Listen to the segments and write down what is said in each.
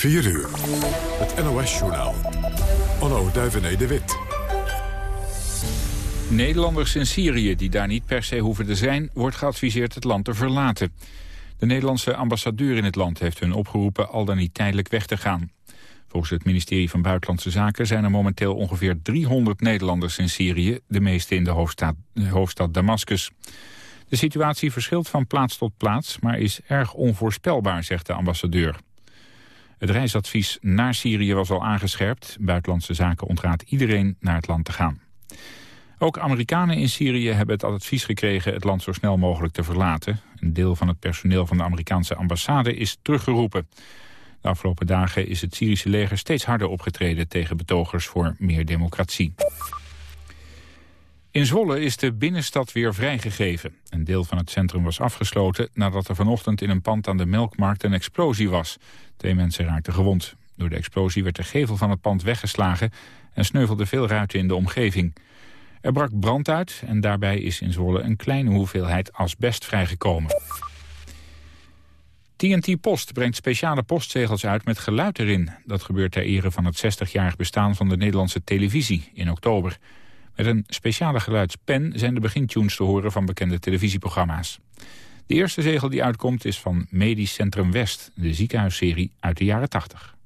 4 uur. Het NOS-journaal. Onno Duivené de Wit. Nederlanders in Syrië die daar niet per se hoeven te zijn... wordt geadviseerd het land te verlaten. De Nederlandse ambassadeur in het land heeft hun opgeroepen... al dan niet tijdelijk weg te gaan. Volgens het ministerie van Buitenlandse Zaken zijn er momenteel ongeveer 300 Nederlanders in Syrië, de meeste in de hoofdstad, hoofdstad Damascus. De situatie verschilt van plaats tot plaats, maar is erg onvoorspelbaar, zegt de ambassadeur. Het reisadvies naar Syrië was al aangescherpt. Buitenlandse Zaken ontraadt iedereen naar het land te gaan. Ook Amerikanen in Syrië hebben het advies gekregen het land zo snel mogelijk te verlaten. Een deel van het personeel van de Amerikaanse ambassade is teruggeroepen. De afgelopen dagen is het Syrische leger steeds harder opgetreden tegen betogers voor meer democratie. In Zwolle is de binnenstad weer vrijgegeven. Een deel van het centrum was afgesloten nadat er vanochtend in een pand aan de Melkmarkt een explosie was. Twee mensen raakten gewond. Door de explosie werd de gevel van het pand weggeslagen en sneuvelden veel ruiten in de omgeving. Er brak brand uit en daarbij is in Zwolle een kleine hoeveelheid asbest vrijgekomen. TNT Post brengt speciale postzegels uit met geluid erin. Dat gebeurt ter ere van het 60-jarig bestaan van de Nederlandse televisie in oktober. Met een speciale geluidspen zijn de begintunes te horen van bekende televisieprogramma's. De eerste zegel die uitkomt is van Medisch Centrum West, de ziekenhuisserie uit de jaren 80.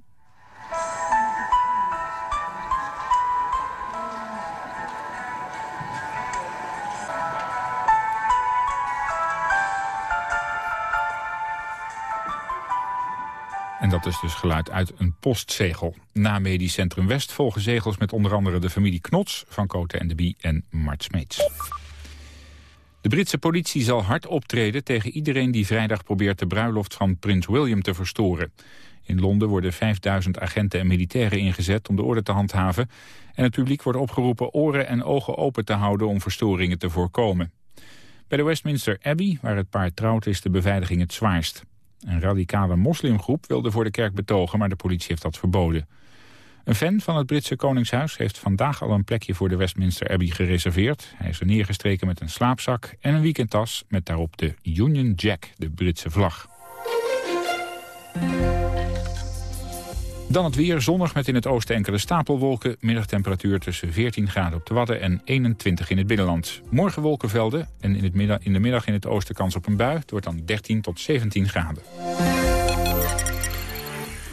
En dat is dus geluid uit een postzegel. Na Medisch Centrum West volgen zegels met onder andere de familie Knots... van Cote en de Bie en Mart Smeets. De Britse politie zal hard optreden tegen iedereen die vrijdag probeert de bruiloft van prins William te verstoren. In Londen worden 5000 agenten en militairen ingezet om de orde te handhaven. En het publiek wordt opgeroepen oren en ogen open te houden om verstoringen te voorkomen. Bij de Westminster Abbey, waar het paar trouwt, is de beveiliging het zwaarst. Een radicale moslimgroep wilde voor de kerk betogen, maar de politie heeft dat verboden. Een fan van het Britse Koningshuis heeft vandaag al een plekje voor de Westminster Abbey gereserveerd. Hij is er neergestreken met een slaapzak en een weekendtas met daarop de Union Jack, de Britse vlag. Dan het weer, zonnig met in het oosten enkele stapelwolken. Middagtemperatuur tussen 14 graden op de Wadden en 21 in het binnenland. Morgen wolkenvelden en in, het in de middag in het oosten kans op een bui. Het wordt dan 13 tot 17 graden.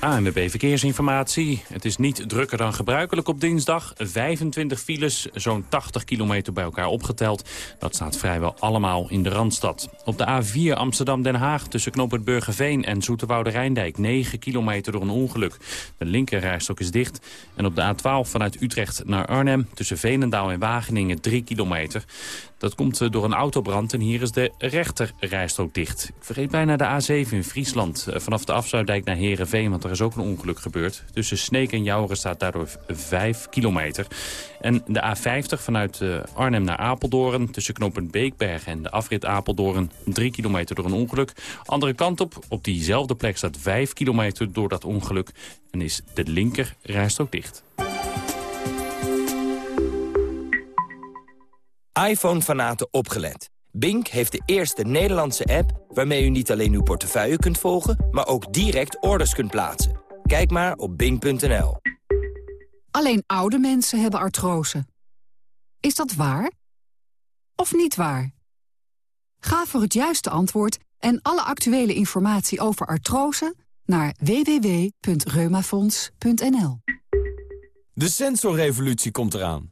ANWB Verkeersinformatie. Het is niet drukker dan gebruikelijk op dinsdag. 25 files, zo'n 80 kilometer bij elkaar opgeteld. Dat staat vrijwel allemaal in de Randstad. Op de A4 Amsterdam-Den Haag tussen knooppunt Burgerveen en Zoeterwoude-Rijndijk... 9 kilometer door een ongeluk. De linkerrijstok is dicht. En op de A12 vanuit Utrecht naar Arnhem tussen Veenendaal en Wageningen 3 kilometer. Dat komt eh, door een autobrand en hier is de rechter rijstrook dicht. Ik vergeet bijna de A7 in Friesland. Eh, vanaf de afsluitdijk naar Herenveen, want er is ook een ongeluk gebeurd. Tussen Sneek en Jouren staat daardoor 5 kilometer. En de A50 vanuit eh, Arnhem naar Apeldoorn... tussen knooppunt Beekberg en de afrit Apeldoorn... 3 kilometer door een ongeluk. Andere kant op, op diezelfde plek staat 5 kilometer door dat ongeluk... en is de linker rijstrook dicht. iPhone-fanaten opgelet. Bink heeft de eerste Nederlandse app waarmee u niet alleen uw portefeuille kunt volgen... maar ook direct orders kunt plaatsen. Kijk maar op bink.nl. Alleen oude mensen hebben artrose. Is dat waar? Of niet waar? Ga voor het juiste antwoord en alle actuele informatie over artrose... naar www.reumafonds.nl. De sensorrevolutie komt eraan.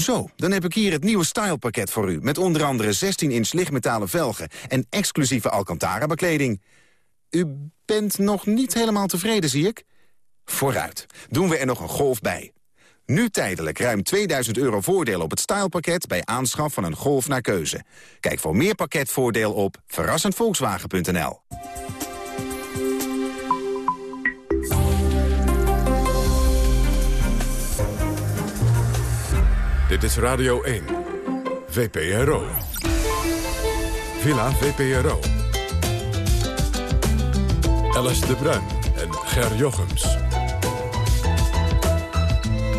Zo, dan heb ik hier het nieuwe stylepakket voor u... met onder andere 16-inch lichtmetalen velgen en exclusieve Alcantara-bekleding. U bent nog niet helemaal tevreden, zie ik? Vooruit, doen we er nog een golf bij. Nu tijdelijk ruim 2000 euro voordeel op het stylepakket... bij aanschaf van een Golf naar keuze. Kijk voor meer pakketvoordeel op verrassendvolkswagen.nl. Dit is Radio 1. VPRO. Villa VPRO. Alice de Bruin en Ger Jochems.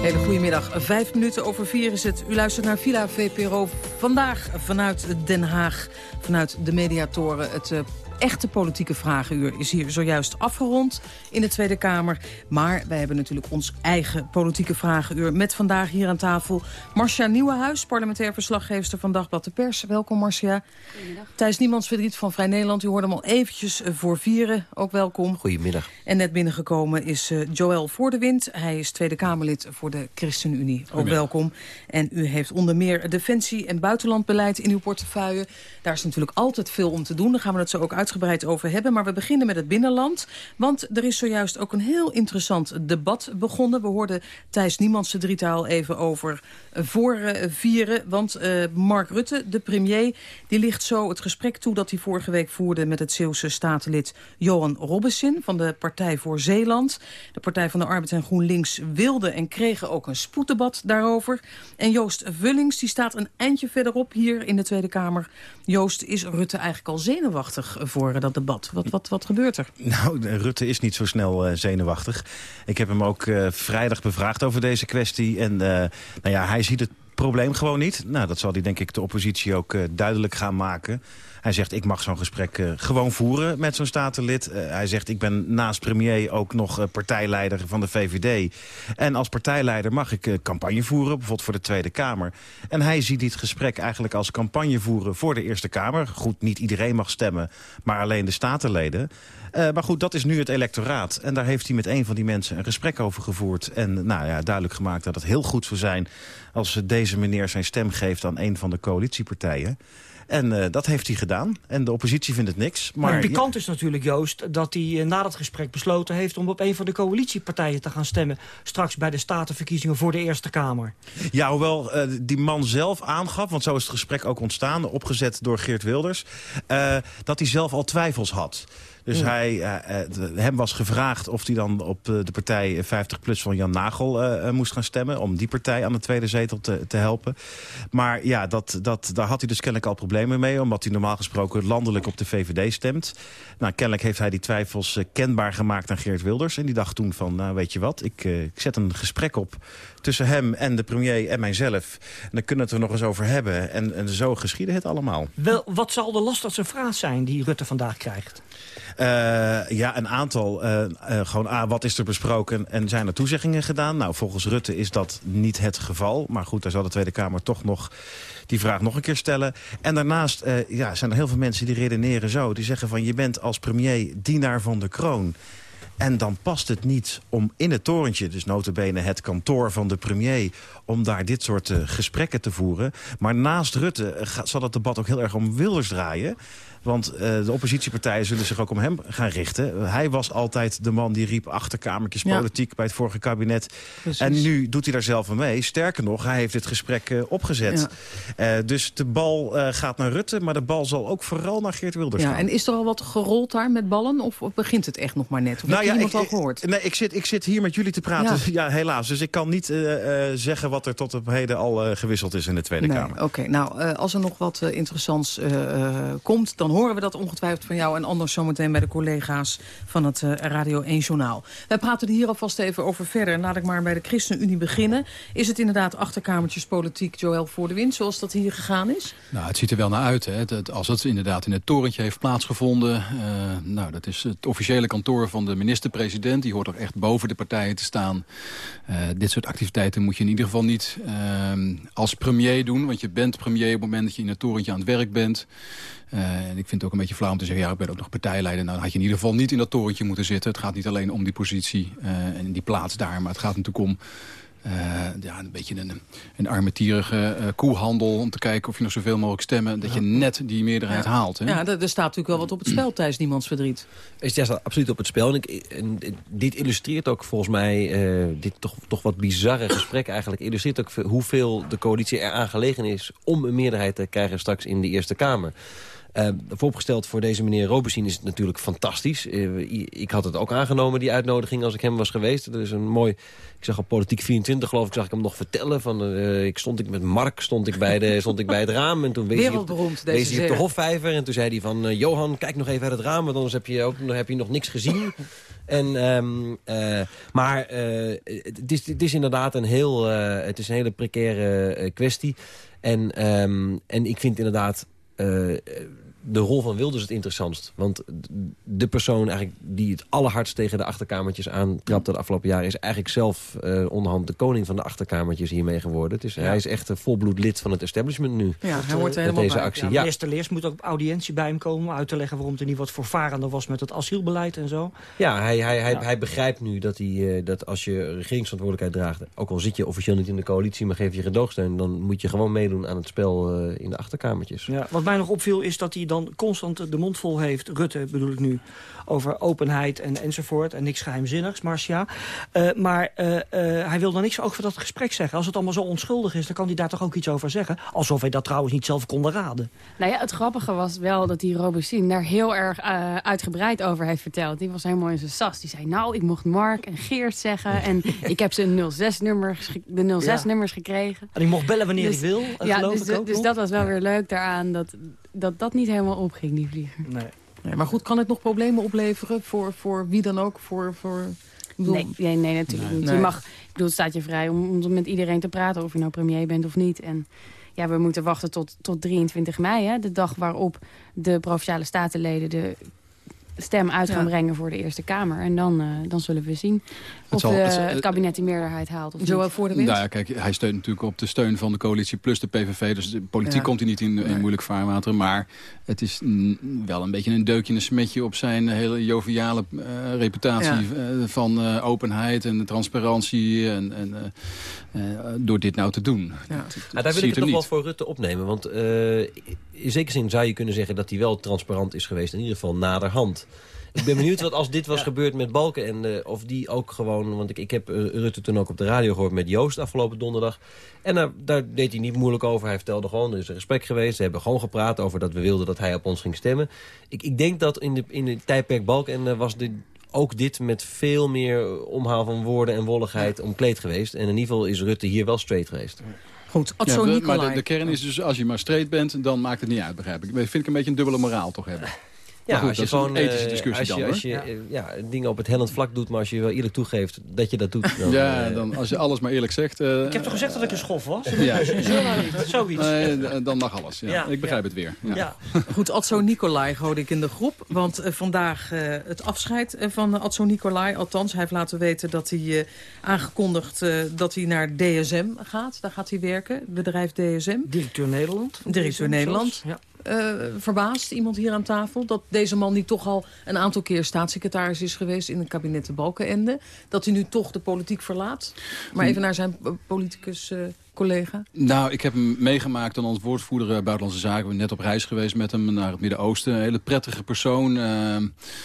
Hele goedemiddag. Vijf minuten over vier is het. U luistert naar Villa VPRO. Vandaag vanuit Den Haag, vanuit de mediatoren... het uh, echte politieke vragenuur is hier zojuist afgerond in de Tweede Kamer. Maar wij hebben natuurlijk ons eigen politieke vragenuur... met vandaag hier aan tafel Marcia Nieuwenhuis, parlementair verslaggever van Dagblad de Pers. Welkom Marcia. Goedemiddag. Thijs Niemands Verdriet van Vrij Nederland. U hoorde hem al eventjes eh, voor vieren. Ook welkom. Goedemiddag. En net binnengekomen is uh, Joël Voordewind. Hij is Tweede Kamerlid voor de ChristenUnie. Ook welkom. En u heeft onder meer defensie- en buitenlandbeleid in uw portefeuille. Daar is natuurlijk altijd veel om te doen. Daar gaan we het zo ook uit uitgebreid over hebben. Maar we beginnen met het binnenland. Want er is zojuist ook een heel interessant debat begonnen. We hoorden Thijs Niemandse drietaal even over voor uh, vieren. Want uh, Mark Rutte, de premier, die ligt zo het gesprek toe... dat hij vorige week voerde met het Zeeuwse statenlid Johan Robbesin... van de Partij voor Zeeland. De Partij van de Arbeid en GroenLinks wilde en kregen ook een spoeddebat daarover. En Joost Vullings, die staat een eindje verderop hier in de Tweede Kamer. Joost, is Rutte eigenlijk al zenuwachtig voor dat debat? Wat, wat, wat gebeurt er? Nou, Rutte is niet zo snel uh, zenuwachtig. Ik heb hem ook uh, vrijdag bevraagd over deze kwestie. En uh, nou ja, hij ziet het probleem gewoon niet. Nou, dat zal hij denk ik de oppositie ook duidelijk gaan maken. Hij zegt, ik mag zo'n gesprek uh, gewoon voeren met zo'n statenlid. Uh, hij zegt, ik ben naast premier ook nog uh, partijleider van de VVD. En als partijleider mag ik campagne voeren, bijvoorbeeld voor de Tweede Kamer. En hij ziet dit gesprek eigenlijk als campagne voeren voor de Eerste Kamer. Goed, niet iedereen mag stemmen, maar alleen de statenleden. maar goed, dat is nu het electoraat. En daar heeft hij met een van die mensen een gesprek over gevoerd. En nou ja, duidelijk gemaakt dat het heel goed zou zijn... als deze meneer zijn stem geeft aan een van de coalitiepartijen. En uh, dat heeft hij gedaan. En de oppositie vindt het niks. Maar, maar pikant ja. is natuurlijk, Joost, dat hij uh, na dat gesprek besloten heeft... om op een van de coalitiepartijen te gaan stemmen... straks bij de statenverkiezingen voor de Eerste Kamer. Ja, hoewel uh, die man zelf aangaf, want zo is het gesprek ook ontstaan... opgezet door Geert Wilders, dat hij zelf al twijfels had. Dus ja. hij, uh, hem was gevraagd of hij dan op uh, de partij 50PLUS van Jan Nagel uh, moest gaan stemmen... om die partij aan de tweede zetel te, te helpen. Maar ja, dat, dat, daar had hij dus kennelijk al problemen mee... omdat hij normaal gesproken landelijk op de VVD stemt. Nou, kennelijk heeft hij die twijfels kenbaar gemaakt aan Geert Wilders. En die dacht toen van, nou weet je wat, ik, ik zet een gesprek op... tussen hem en de premier en mijzelf. En dan kunnen we het er nog eens over hebben. En, en zo geschiedde het allemaal. Wel, wat zal de lastigste vraag zijn die Rutte vandaag krijgt? Uh, ja, een aantal. Uh, uh, gewoon, ah, wat is er besproken en zijn er toezeggingen gedaan? Nou, volgens Rutte is dat niet het geval. Maar goed, daar zal de Tweede Kamer toch nog die vraag nog een keer stellen. En daarnaast ja, zijn er heel veel mensen die redeneren zo. Die zeggen van, je bent als premier dienaar van de kroon. En dan past het niet om in het torentje, dus notabene het kantoor van de premier... om daar dit soort gesprekken te voeren. Maar naast Rutte zal het debat ook heel erg om Wilders draaien. Want uh, de oppositiepartijen zullen zich ook om hem gaan richten. Hij was altijd de man die riep achterkamertjes politiek ja. bij het vorige kabinet. Precies. En nu doet hij daar zelf aan mee. Sterker nog, hij heeft dit gesprek uh, opgezet. Ja. Uh, dus de bal gaat naar Rutte, maar de bal zal ook vooral naar Geert Wilders ja, gaan. En is er al wat gerold daar met ballen? Of, begint het echt nog maar net? Of nou heb je iemand al gehoord? Nee, ik zit, ik zit hier met jullie te praten. Ja, ja helaas. Dus ik kan niet zeggen wat er tot op heden al gewisseld is in de Tweede nee, Kamer. Oké, okay. nou, als er nog wat interessants komt, dan horen we dat ongetwijfeld van jou... en anders zometeen bij de collega's van het uh, Radio 1 Journaal. Wij praten er hier alvast even over verder. Laat ik maar bij de ChristenUnie beginnen. Is het inderdaad achterkamertjes politiek, Joël voor de wind... zoals dat hier gegaan is? Nou, het ziet er wel naar uit. Hè. Als het inderdaad in het torentje heeft plaatsgevonden... Uh, nou, dat is het officiële kantoor van de minister-president. Die hoort toch echt boven de partijen te staan. Uh, dit soort activiteiten moet je in ieder geval niet als premier doen. Want je bent premier op het moment dat je in het torentje aan het werk bent... en ik vind het ook een beetje flauw om te zeggen... ja, ik ben ook nog partijleider. Nou, dan had je in ieder geval niet in dat torentje moeten zitten. Het gaat niet alleen om die positie uh, en die plaats daar... maar het gaat natuurlijk om uh, ja, een beetje een, een armetierige uh, koehandel... om te kijken of je nog zoveel mogelijk stemmen... dat je net die meerderheid ja. haalt. Hè? Ja, er, er, staat natuurlijk wel wat op het spel tijdens niemands verdriet. Het staat absoluut op het spel. En, ik, en dit illustreert ook volgens mij... Uh, dit toch, toch wat bizarre gesprek eigenlijk... illustreert ook hoeveel de coalitie er aan gelegen is... om een meerderheid te krijgen straks in de Eerste Kamer. Uh, vooropgesteld voor deze meneer Robesien is het natuurlijk fantastisch. ik had het ook aangenomen, die uitnodiging, als ik hem was geweest. Er is een mooi... Ik zag op Politiek 24, geloof ik, zag ik hem nog vertellen. Van, ik stond ik met Mark stond ik bij, de, stond ik bij het raam. En toen wees hij op, wees hij op de Hofvijver. En toen zei hij van, Johan, kijk nog even uit het raam. Want anders heb je, ook, heb je nog niks gezien. En, um, uh, maar uh, het, is, het is inderdaad een, heel, uh, het is een hele precaire kwestie. En, um, en ik vind inderdaad de rol van Wilders het interessantst. Want de persoon eigenlijk die het allerhardst tegen de achterkamertjes aantrapte de afgelopen jaren... is eigenlijk zelf uh, onderhand de koning van de achterkamertjes hiermee geworden. Dus hij is echt een volbloed lid van het establishment nu. Ja, hij wordt helemaal deze actie. Ja, Minister Leers moet ook op audiëntie bij hem komen... om uit te leggen waarom het niet wat voorvarender was met het asielbeleid en zo. Ja, hij, hij, hij, hij begrijpt nu dat, hij, uh, dat als je regeringsverantwoordelijkheid draagt... ook al zit je officieel niet in de coalitie, maar geef je gedoogsteun... dan moet je gewoon meedoen aan het spel uh, in de achterkamertjes. Ja, wat mij nog opviel is dat hij dan constant de mond vol heeft... Rutte bedoel ik nu, over openheid en, enzovoort. En niks geheimzinnigs, Marcia. Uh, maar uh, uh, hij wil dan niks over dat gesprek zeggen. Als het allemaal zo onschuldig is, dan kan hij daar toch ook iets over zeggen. Alsof hij dat trouwens niet zelf kon raden. Nou ja, het grappige was wel dat die Robesin daar heel erg uitgebreid over heeft verteld. Die was helemaal in zijn sas. Die zei, nou, ik mocht Mark en Geert zeggen. En ik heb ze 06-nummers de 06-nummers gekregen. En ik mocht bellen wanneer dus, ik wil, ja, dus, dus dat was wel weer leuk daaraan. Dat, dat dat niet helemaal opging, die vlieger. Nee. nee. maar goed, kan het nog problemen opleveren voor, voor wie dan ook? Voor, voor, nee, nee, nee, natuurlijk niet. Je mag, ik bedoel, het staat je vrij om, om met iedereen te praten... of je nou premier bent of niet. En ja, we moeten wachten tot, tot 23 mei, hè, de dag waarop de Provinciale Statenleden... de stem uit gaan brengen voor de Eerste Kamer. En dan, uh, dan zullen we zien of het, het, kabinet die meerderheid haalt. Of Zo voor de winst? Nou ja, kijk, hij steunt natuurlijk op de steun van de coalitie plus de PVV. Dus de politiek komt hij niet in, in moeilijk vaarwater. Maar het is wel een beetje een deukje en een smetje op zijn hele joviale uh, reputatie ja. van uh, openheid en transparantie. En, en door dit nou te doen. Ja. Ah, daar wil ik het nog wel voor Rutte opnemen. Want in zekere zin zou je kunnen zeggen dat hij wel transparant is geweest. In ieder geval naderhand. Ik ben benieuwd wat als dit was gebeurd met Balken. En uh, of die ook gewoon... Want ik, ik heb Rutte toen ook op de radio gehoord met Joost afgelopen donderdag. En daar, daar deed hij niet moeilijk over. Hij vertelde gewoon, er is een gesprek geweest. Ze hebben gewoon gepraat over dat we wilden dat hij op ons ging stemmen. Ik, ik denk dat in de, in het tijdperk Balken uh, was de, ook dit met veel meer omhaal van woorden en wolligheid omkleed geweest. En in ieder geval is Rutte hier wel straight geweest. Goed, ja, Maar de, de, kern is dus, als je maar straight bent, dan maakt het niet uit, begrijp ik. vind ik een beetje een dubbele moraal toch hebben. Ja, als je gewoon, een ethische eh, discussie als je, dan, als je ja. Eh, ja. dingen op het hellend vlak doet, maar als je wel eerlijk toegeeft dat je dat doet. Dan, ja, uh, dan, als je alles maar eerlijk zegt. Uh, ik heb toch gezegd dat ik een schof was? Ja. Zoiets. Nee, dan mag alles. Ja. ik begrijp het weer. Ja. Goed, Adso Nicolai hoorde ik in de groep. Want vandaag het afscheid van Adso Nicolai. Althans, hij heeft laten weten dat hij aangekondigd dat hij naar DSM gaat. Daar gaat hij werken, bedrijf DSM. Directeur Nederland. Directeur Nederland. Ja uh, verbaasd, iemand hier aan tafel... dat deze man die toch al een aantal keer staatssecretaris is geweest... in het kabinet de Balkenende, dat hij nu toch de politiek verlaat? Maar even naar zijn politicus... Uh, collega? Nou, ik heb hem meegemaakt dan als woordvoerder uh, Buitenlandse Zaken. Ik ben net op reis geweest met hem naar het Midden-Oosten. Een hele prettige persoon. Uh...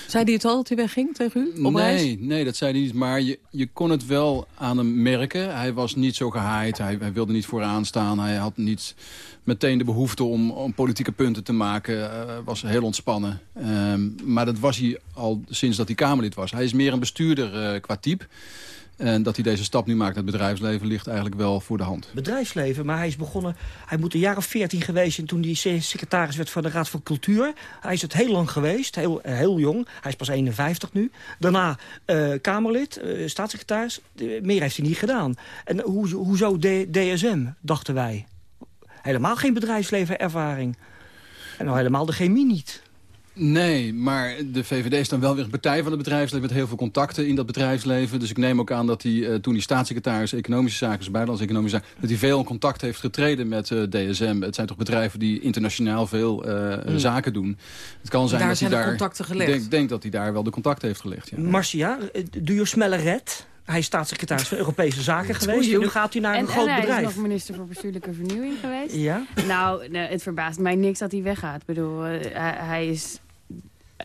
Zei hij het al dat hij wegging tegen u op nee, reis? Nee, dat zei hij niet. Maar je, je kon het wel aan hem merken. Hij was niet zo gehaaid. Hij, hij wilde niet vooraan staan. Hij had niet meteen de behoefte om, om politieke punten te maken. Uh, was heel ontspannen. Ehm, maar dat was hij al sinds dat hij Kamerlid was. Hij is meer een bestuurder uh, qua type. En dat hij deze stap nu maakt het bedrijfsleven ligt eigenlijk wel voor de hand. Bedrijfsleven, maar hij is begonnen... Hij moet een jaar of veertien geweest zijn toen hij secretaris werd van de Raad van Cultuur. Hij is het heel lang geweest, heel, heel jong. Hij is pas 51 nu. Daarna uh, Kamerlid, uh, staatssecretaris. meer heeft hij niet gedaan. En hoe, hoezo DSM, dachten wij? helemaal geen bedrijfslevenervaring. En nou helemaal de chemie niet. Nee, maar de VVD is dan wel weer een partij van het bedrijfsleven... met heel veel contacten in dat bedrijfsleven. Dus ik neem ook aan dat hij, uh, toen hij staatssecretaris Economische Zaken... dus buitenlandse economische zaken... dat hij veel in contact heeft getreden met uh, eh, DSM. Het zijn toch bedrijven die internationaal veel uh, mm. zaken doen. Het kan zijn daar dat zijn hij daar... contacten gelegd. Ik denk, denk, dat hij daar wel de contacten heeft gelegd, ja. Marcia, do you smell a red? Hij is staatssecretaris van Europese Zaken geweest. En nu gaat hij naar een groot bedrijf. En hij is nog minister voor bestuurlijke vernieuwing geweest. Ja? Nou, het verbaast mij niks dat hij weggaat. Ik bedoel, hij is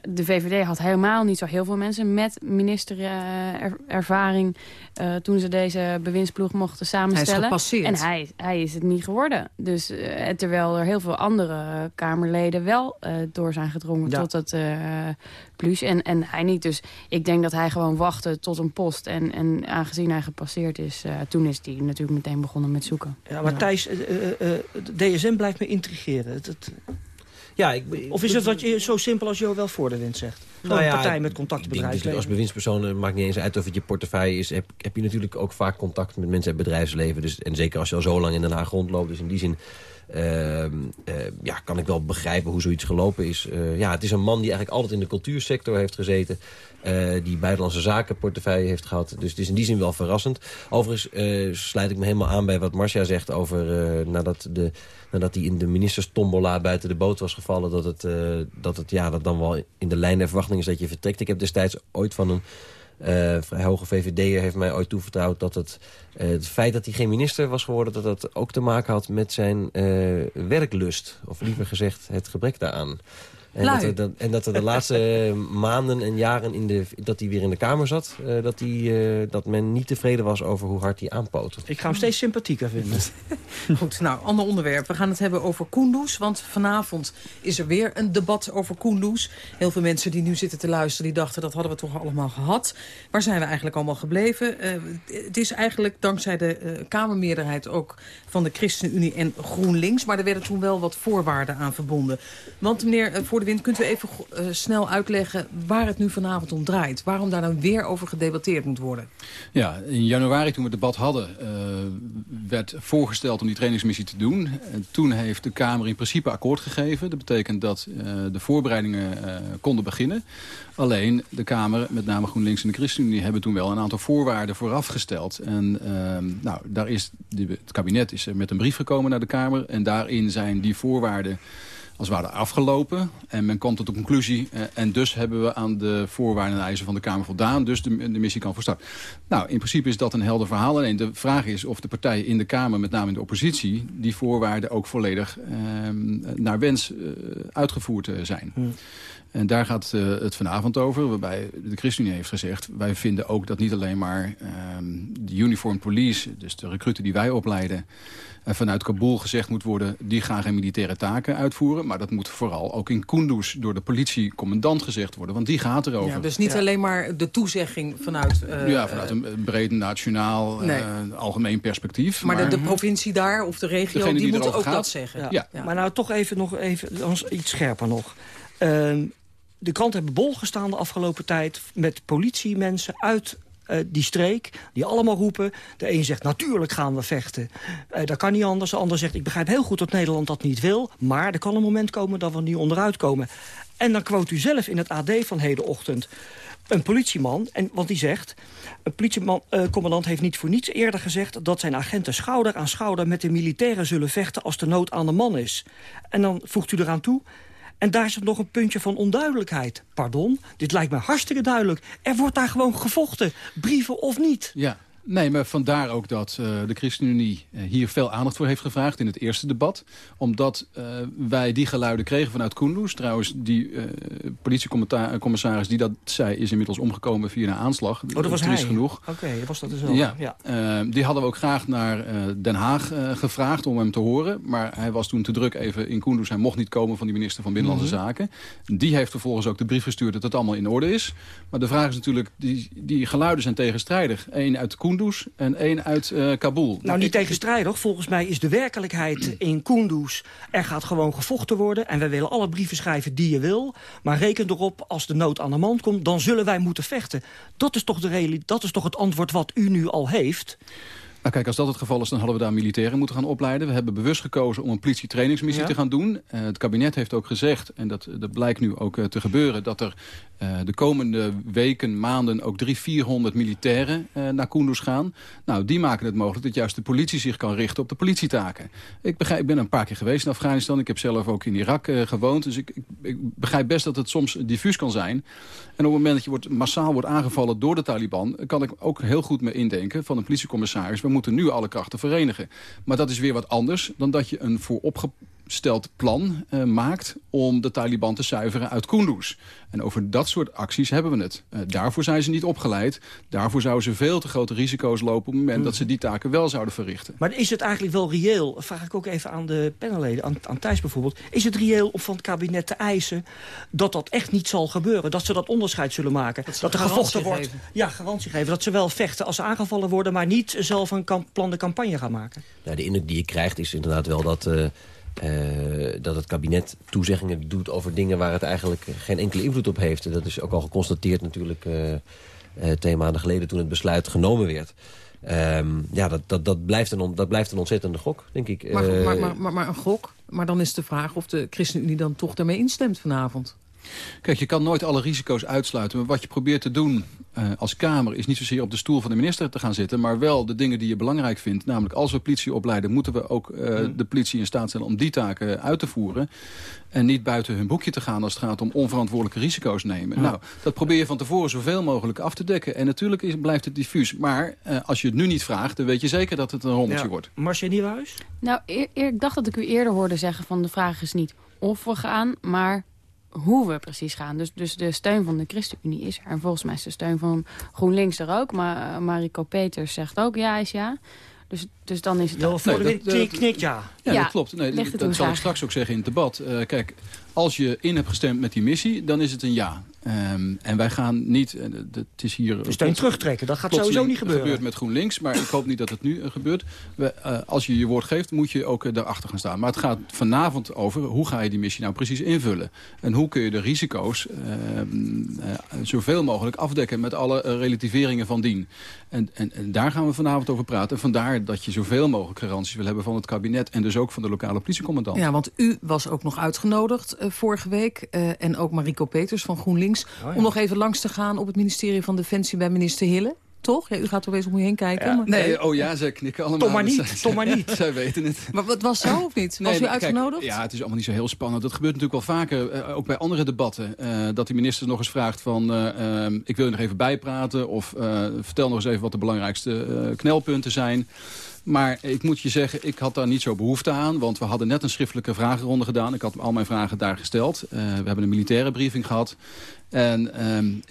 de VVD had helemaal niet zo heel veel mensen met ministerervaring... Uh, toen ze deze bewindsploeg mochten samenstellen. Hij is gepasseerd. En hij, hij is het niet geworden. Dus uh, terwijl er heel veel andere Kamerleden wel uh, door zijn gedrongen ja. tot het plus. En, en hij niet. Dus ik denk dat hij gewoon wachtte tot een post. En, en aangezien hij gepasseerd is, toen is hij natuurlijk meteen begonnen met zoeken. Ja, maar ja. Thijs, DSM blijft me intrigeren. Het, het... Ja, ik, of is het wat je, zo simpel als Joël voor de wind zegt? nou ja, een partij met contact met bedrijfsleven. Als bewindspersoon maakt niet eens uit of het je portefeuille is. Heb, heb je natuurlijk ook vaak contact met mensen uit het bedrijfsleven. Dus, en zeker als je al zo lang in Den Haag rondloopt. Dus in die zin ja, kan ik wel begrijpen hoe zoiets gelopen is. Uh, ja, het is een man die eigenlijk altijd in de cultuursector heeft gezeten. die buitenlandse zakenportefeuille heeft gehad. Dus het is in die zin wel verrassend. Overigens sluit ik me helemaal aan bij wat Marcia zegt over nadat de nadat hij in de ministerstombola buiten de boot was gevallen... dat het, dat het ja, dat dan wel in de lijn der verwachting is dat je vertrekt. Ik heb destijds ooit van een uh, hoge VVD'er heeft mij ooit toevertrouwd... dat het, uh, het feit dat hij geen minister was geworden... dat dat ook te maken had met zijn werklust. Of liever gezegd het gebrek daaraan. En dat, er, dat, en dat er de laatste maanden en jaren in de, dat hij weer in de Kamer zat... Uh, dat, die, uh, dat men niet tevreden was over hoe hard hij aanpoot. Ik ga hem steeds sympathieker vinden. Goed, nou, ander onderwerp. We gaan het hebben over Kunduz. Want vanavond is er weer een debat over Kunduz. Heel veel mensen die nu zitten te luisteren... die dachten dat hadden we toch allemaal gehad. Waar zijn we eigenlijk allemaal gebleven? Uh, het is eigenlijk dankzij de Kamermeerderheid ook... van de ChristenUnie en GroenLinks. Maar er werden toen wel wat voorwaarden aan verbonden. Want meneer voor de Wind, kunt u even uh, snel uitleggen waar het nu vanavond om draait? Waarom daar dan weer over gedebatteerd moet worden? Ja, in januari toen we het debat hadden... Uh, werd voorgesteld om die trainingsmissie te doen. En toen heeft de Kamer in principe akkoord gegeven. Dat betekent dat uh, de voorbereidingen konden beginnen. Alleen de Kamer, met name GroenLinks en de ChristenUnie... hebben toen wel een aantal voorwaarden voorafgesteld. En nou, daar is, het kabinet is met een brief gekomen naar de Kamer... en daarin zijn die voorwaarden als het ware afgelopen. En men komt tot de conclusie, eh, en dus hebben we aan de voorwaarden en eisen van de Kamer voldaan. Dus de, de missie kan van start. Nou, in principe is dat een helder verhaal. Alleen de vraag is of de partijen in de Kamer, met name in de oppositie... die voorwaarden ook volledig eh, naar wens uh, uitgevoerd zijn. Hmm. En daar gaat het vanavond over, waarbij de ChristenUnie heeft gezegd... wij vinden ook dat niet alleen maar um, de uniform police, dus de recruten die wij opleiden... Vanuit Kabul gezegd moet worden, die gaan geen militaire taken uitvoeren. Maar dat moet vooral ook in Kunduz door de politiecommandant gezegd worden. Want die gaat erover. Ja, dus niet ja. alleen maar de toezegging vanuit... Uh, ja, vanuit een breed nationaal, nee. algemeen perspectief. Maar, maar de, de, provincie daar of de regio, die, die moeten ook gaat, dat zeggen. Ja. Maar nou toch even nog even, iets scherper nog. Uh, de kranten hebben bol gestaan de afgelopen tijd... met politiemensen uit uh, die streek, die allemaal roepen. De een zegt, natuurlijk gaan we vechten. Uh, dat kan niet anders. De ander zegt, ik begrijp heel goed dat Nederland dat niet wil... maar er kan een moment komen dat we niet onderuit komen. En dan quote u zelf in het AD van hedenochtend... een politieman, en, want die zegt... een politiecommandant uh, heeft niet voor niets eerder gezegd... dat zijn agenten schouder aan schouder met de militairen zullen vechten... als de nood aan de man is. En dan voegt u eraan toe... En daar zit nog een puntje van onduidelijkheid. Pardon, dit lijkt me hartstikke duidelijk. Er wordt daar gewoon gevochten, brieven of niet. Ja, Nee, maar vandaar ook dat uh, de ChristenUnie uh, hier veel aandacht voor heeft gevraagd in het eerste debat. Omdat uh, wij die geluiden kregen vanuit Kunduz. Trouwens, die politiecommissaris die dat zei is inmiddels omgekomen via een aanslag. Oh, dat was hij? genoeg. Oké, okay, was dat dus wel. Ja, ja. die hadden we ook graag naar Den Haag gevraagd om hem te horen. Maar hij was toen te druk even in Kunduz. Hij mocht niet komen van die minister van Binnenlandse mm -hmm. Zaken. Die heeft vervolgens ook de brief gestuurd dat het allemaal in orde is. Maar de vraag is natuurlijk, die, die geluiden zijn tegenstrijdig. Eén uit Kunduz Kunduz en één uit uh, Kabul. Nou, niet tegenstrijdig. Volgens mij is de werkelijkheid in Kunduz... er gaat gewoon gevochten worden en we willen alle brieven schrijven die je wil. Maar reken erop, als de nood aan de man komt... dan zullen wij moeten vechten. Dat is toch, de dat is toch het antwoord wat u nu al heeft? Nou kijk, als dat het geval is, dan hadden we daar militairen moeten gaan opleiden. We hebben bewust gekozen om een politietrainingsmissie ja. te gaan doen. Uh, het kabinet heeft ook gezegd, en dat, dat blijkt nu ook uh, te gebeuren... dat er uh, de komende weken, maanden ook drie, vierhonderd militairen naar Kunduz gaan. Nou, die maken het mogelijk dat juist de politie zich kan richten op de politietaken. Ik, begrijp, ik ben een paar keer geweest in Afghanistan. Ik heb zelf ook in Irak gewoond. Dus ik, ik, ik, begrijp best dat het soms diffuus kan zijn. En op het moment dat je wordt, massaal wordt aangevallen door de Taliban... kan ik ook heel goed me indenken van een politiecommissaris... we moeten nu alle krachten verenigen. Maar dat is weer wat anders dan dat je een vooropge uitgesteld plan uh, maakt om de Taliban te zuiveren uit Kunduz. En over dat soort acties hebben we het. Uh, daarvoor zijn ze niet opgeleid. Daarvoor zouden ze veel te grote risico's lopen... op het moment dat ze die taken wel zouden verrichten. Maar is het eigenlijk wel reëel, vraag ik ook even aan de panelleden, aan, aan Thijs bijvoorbeeld... is het reëel om van het kabinet te eisen dat dat echt niet zal gebeuren? Dat ze dat onderscheid zullen maken? Dat, dat er gevochten wordt? Ja, garantie geven. Dat ze wel vechten als ze aangevallen worden... maar niet zelf een plan de campagne gaan maken? Nou, de indruk die je krijgt is inderdaad wel dat... Uh, uh, dat het kabinet toezeggingen doet over dingen waar het eigenlijk geen enkele invloed op heeft. Dat is ook al geconstateerd natuurlijk uh, twee maanden geleden toen het besluit genomen werd. Um, ja, dat, dat, dat, blijft een, dat blijft een ontzettende gok, denk ik. Maar, maar, maar, maar, maar een gok? Maar dan is de vraag of de ChristenUnie dan toch daarmee instemt vanavond. Kijk, je kan nooit alle risico's uitsluiten. Maar wat je probeert te doen uh, als Kamer... is niet zozeer op de stoel van de minister te gaan zitten... maar wel de dingen die je belangrijk vindt. Namelijk, als we politie opleiden... moeten we ook uh, de politie in staat stellen om die taken uit te voeren. En niet buiten hun boekje te gaan als het gaat om onverantwoordelijke risico's nemen. Nou, dat probeer je van tevoren zoveel mogelijk af te dekken. En natuurlijk is, blijft het diffuus. Maar uh, als je het nu niet vraagt, dan weet je zeker dat het een rommeltje ja. wordt. Marcia Nieuwhuis? Nou, eer, eer, ik dacht dat ik u eerder hoorde zeggen van de vraag is niet of we gaan, maar hoe we precies gaan. Dus, dus de steun van de ChristenUnie is er. En volgens mij is de steun van GroenLinks er ook. Maar uh, Mariko Peters zegt ook ja is ja. Dus, dus dan is het... Ja, voor nee, de knikt ja. Ja, ja dat klopt. Nee, dat, dat zal ik straks ook zeggen in het debat. Uh, kijk, als je in hebt gestemd met die missie, dan is het een ja. Um, en wij gaan niet, uh, het is hier... Dus steun terugtrekken, dat gaat sowieso niet gebeuren. gebeurt met GroenLinks, maar ik hoop niet dat het nu uh, gebeurt. We, uh, als je je woord geeft, moet je ook daarachter gaan staan. Maar het gaat vanavond over, hoe ga je die missie nou precies invullen? En hoe kun je de risico's ehm, zoveel mogelijk afdekken met alle relativeringen van dien? En, en, en, daar gaan we vanavond over praten. En vandaar dat je zoveel mogelijk garanties wil hebben van het kabinet... en dus ook van de lokale politiecommandant. Ja, want u was ook nog uitgenodigd vorige week. en ook Mariko Peters van GroenLinks Oh, ja. Om nog even langs te gaan op het ministerie van Defensie bij minister Hille. Toch? Ja, u gaat er eens om u heen kijken. Ja. Maar... Nee, oh ja, ze knikken allemaal. Toch maar niet, toch maar niet. Zij weten het. Maar wat was zo of niet? Was nee, u uitgenodigd? Kijk, ja, het is allemaal niet zo heel spannend. Dat gebeurt natuurlijk wel vaker, uh, ook bij andere debatten. Uh, dat die minister nog eens vraagt van... Uh, ik wil je nog even bijpraten. Of vertel nog eens even wat de belangrijkste knelpunten zijn. Maar ik moet je zeggen, ik had daar niet zo behoefte aan. Want we hadden net een schriftelijke vragenronde gedaan. Ik had al mijn vragen daar gesteld. Uh, we hebben een militaire briefing gehad. En um,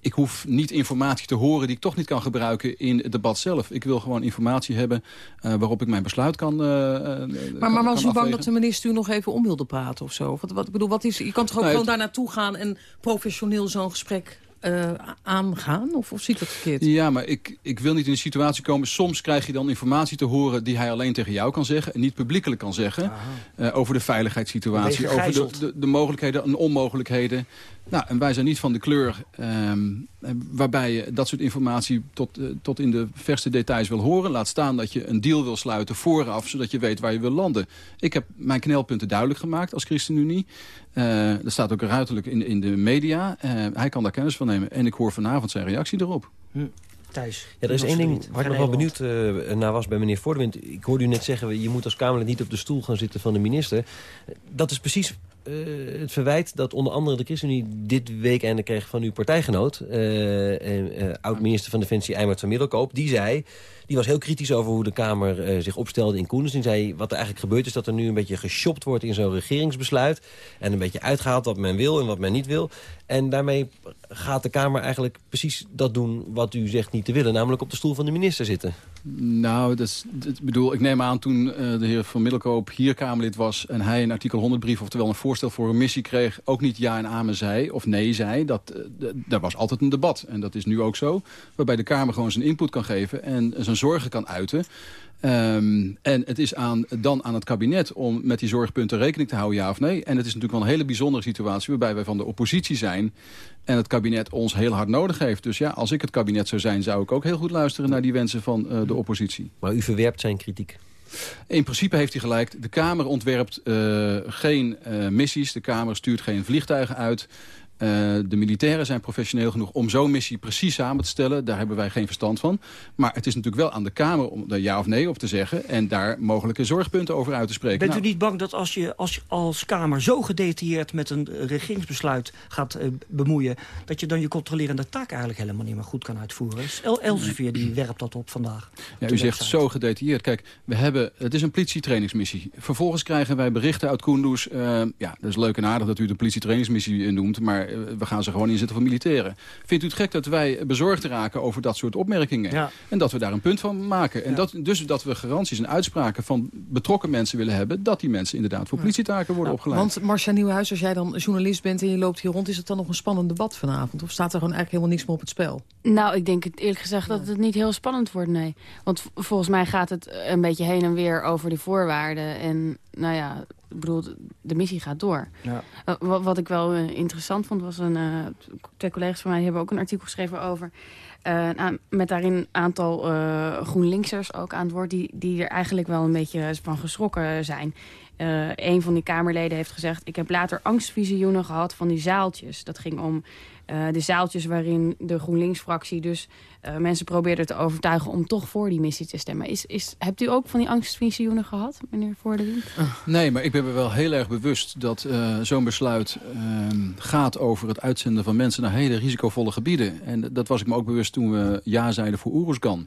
ik hoef niet informatie te horen die ik toch niet kan gebruiken in het debat zelf. Ik wil gewoon informatie hebben uh, waarop ik mijn besluit kan Maar, maar was u bang dat de minister u nog even om wilde praten of zo? Wat, wat, bedoel, wat is, je kan toch ook nee, gewoon daar naartoe gaan en professioneel zo'n gesprek uh, aangaan? Of, of ziet dat verkeerd? Ja, maar ik, ik wil niet in een situatie komen... soms krijg je dan informatie te horen die hij alleen tegen jou kan zeggen... en niet publiekelijk kan zeggen uh, over de veiligheidssituatie... over de, de, de, mogelijkheden en onmogelijkheden. Nou, en wij zijn niet van de kleur um, waarbij je dat soort informatie tot, uh, tot in de verste details wil horen. Laat staan dat je een deal wil sluiten vooraf, zodat je weet waar je wil landen. Ik heb mijn knelpunten duidelijk gemaakt als ChristenUnie. Uh, dat staat ook ruiterlijk in, in de media. Uh, hij kan daar kennis van nemen. En ik hoor vanavond zijn reactie erop. Hm. Thijs, ja, er is één ding waar ik nog wel benieuwd uh, naar was bij meneer Voordewind. Ik hoorde u net zeggen, je moet als Kamerlid niet op de stoel gaan zitten van de minister. Dat is precies uh, het verwijt dat onder andere de ChristenUnie dit weekende kreeg van uw partijgenoot... Uh, oud-minister van Defensie Eimert van Middelkoop. Die zei, die was heel kritisch over hoe de Kamer zich opstelde in Koenens. Die zei, wat er eigenlijk gebeurt is dat er nu een beetje geshopt wordt in zo'n regeringsbesluit. En een beetje uitgehaald wat men wil en wat men niet wil. En daarmee gaat de Kamer eigenlijk precies dat doen wat u zegt niet te willen. Namelijk op de stoel van de minister zitten. Nou, dat bedoel, ik neem aan toen uh, de heer Van Middelkoop hier Kamerlid was... en hij een artikel 100 brief, oftewel een voorstel voor een missie kreeg... ook niet ja en amen zei, of nee zei. Dat, uh, daar was altijd een debat. En dat is nu ook zo. Waarbij de Kamer gewoon zijn input kan geven en zijn zorgen kan uiten. Um, en het is aan, dan aan het kabinet om met die zorgpunten rekening te houden, ja of nee. En het is natuurlijk wel een hele bijzondere situatie waarbij wij van de oppositie zijn en het kabinet ons heel hard nodig heeft. Dus ja, als ik het kabinet zou zijn, zou ik ook heel goed luisteren naar die wensen van uh, de oppositie. Maar u verwerpt zijn kritiek? In principe heeft hij gelijk. De Kamer ontwerpt uh, geen uh, missies. De Kamer stuurt geen vliegtuigen uit. Uh, de militairen zijn professioneel genoeg om zo'n missie precies samen te stellen. Daar hebben wij geen verstand van. Maar het is natuurlijk wel aan de Kamer om er ja of nee op te zeggen... en daar mogelijke zorgpunten over uit te spreken. Bent u Nou, niet bang dat als je als, als Kamer zo gedetailleerd... met een eh, regeringsbesluit gaat eh, bemoeien... dat je dan je controlerende taak eigenlijk helemaal niet meer goed kan uitvoeren? El Elsevier die werpt dat op vandaag. Ja, u de zegt zo gedetailleerd. Kijk, we hebben, het is een politietrainingsmissie. Vervolgens krijgen wij berichten uit Kunduz. eh, ja, dat is leuk en aardig dat u een politietrainingsmissie eh, noemt... maar eh, we gaan ze gewoon inzetten voor militairen. Vindt u het gek dat wij bezorgd raken over dat soort opmerkingen? Ja. En dat we daar een punt van maken. En dat, dus dat we garanties en uitspraken van betrokken mensen willen hebben... dat die mensen inderdaad voor politietaken worden opgeleid. Want Marcia Nieuwhuis, als jij dan journalist bent en je loopt hier rond... is het dan nog een spannend debat vanavond? Of staat er gewoon eigenlijk helemaal niks meer op het spel? Nou, ik denk eerlijk gezegd dat het niet heel spannend wordt, nee. Want volgens mij gaat het een beetje heen en weer over de voorwaarden. En nou ja, ik bedoel, de- missie gaat door. Ja. Uh, wa- wat ik wel eh, interessant vond, was een... eh, twee collega's van mij hebben ook een artikel geschreven over... eh, met daarin een aantal eh GroenLinksers ook aan het woord... Die, die er eigenlijk wel een beetje van geschrokken zijn. Eh een van die Kamerleden heeft gezegd... ik heb later angstvisioenen gehad van die zaaltjes. Dat ging om eh, de zaaltjes waarin de GroenLinks-fractie... dus eh, mensen probeerde te overtuigen om toch voor die missie te stemmen. Is, is, hebt u ook van die angstvisioenen gehad, meneer Voor de Wind? Nee, maar ik ben me wel heel erg bewust dat eh, zo'n besluit ehm, gaat over het uitzenden van mensen naar hele risicovolle gebieden. En dat was ik me ook bewust toen we ja zeiden voor Oeruzgan.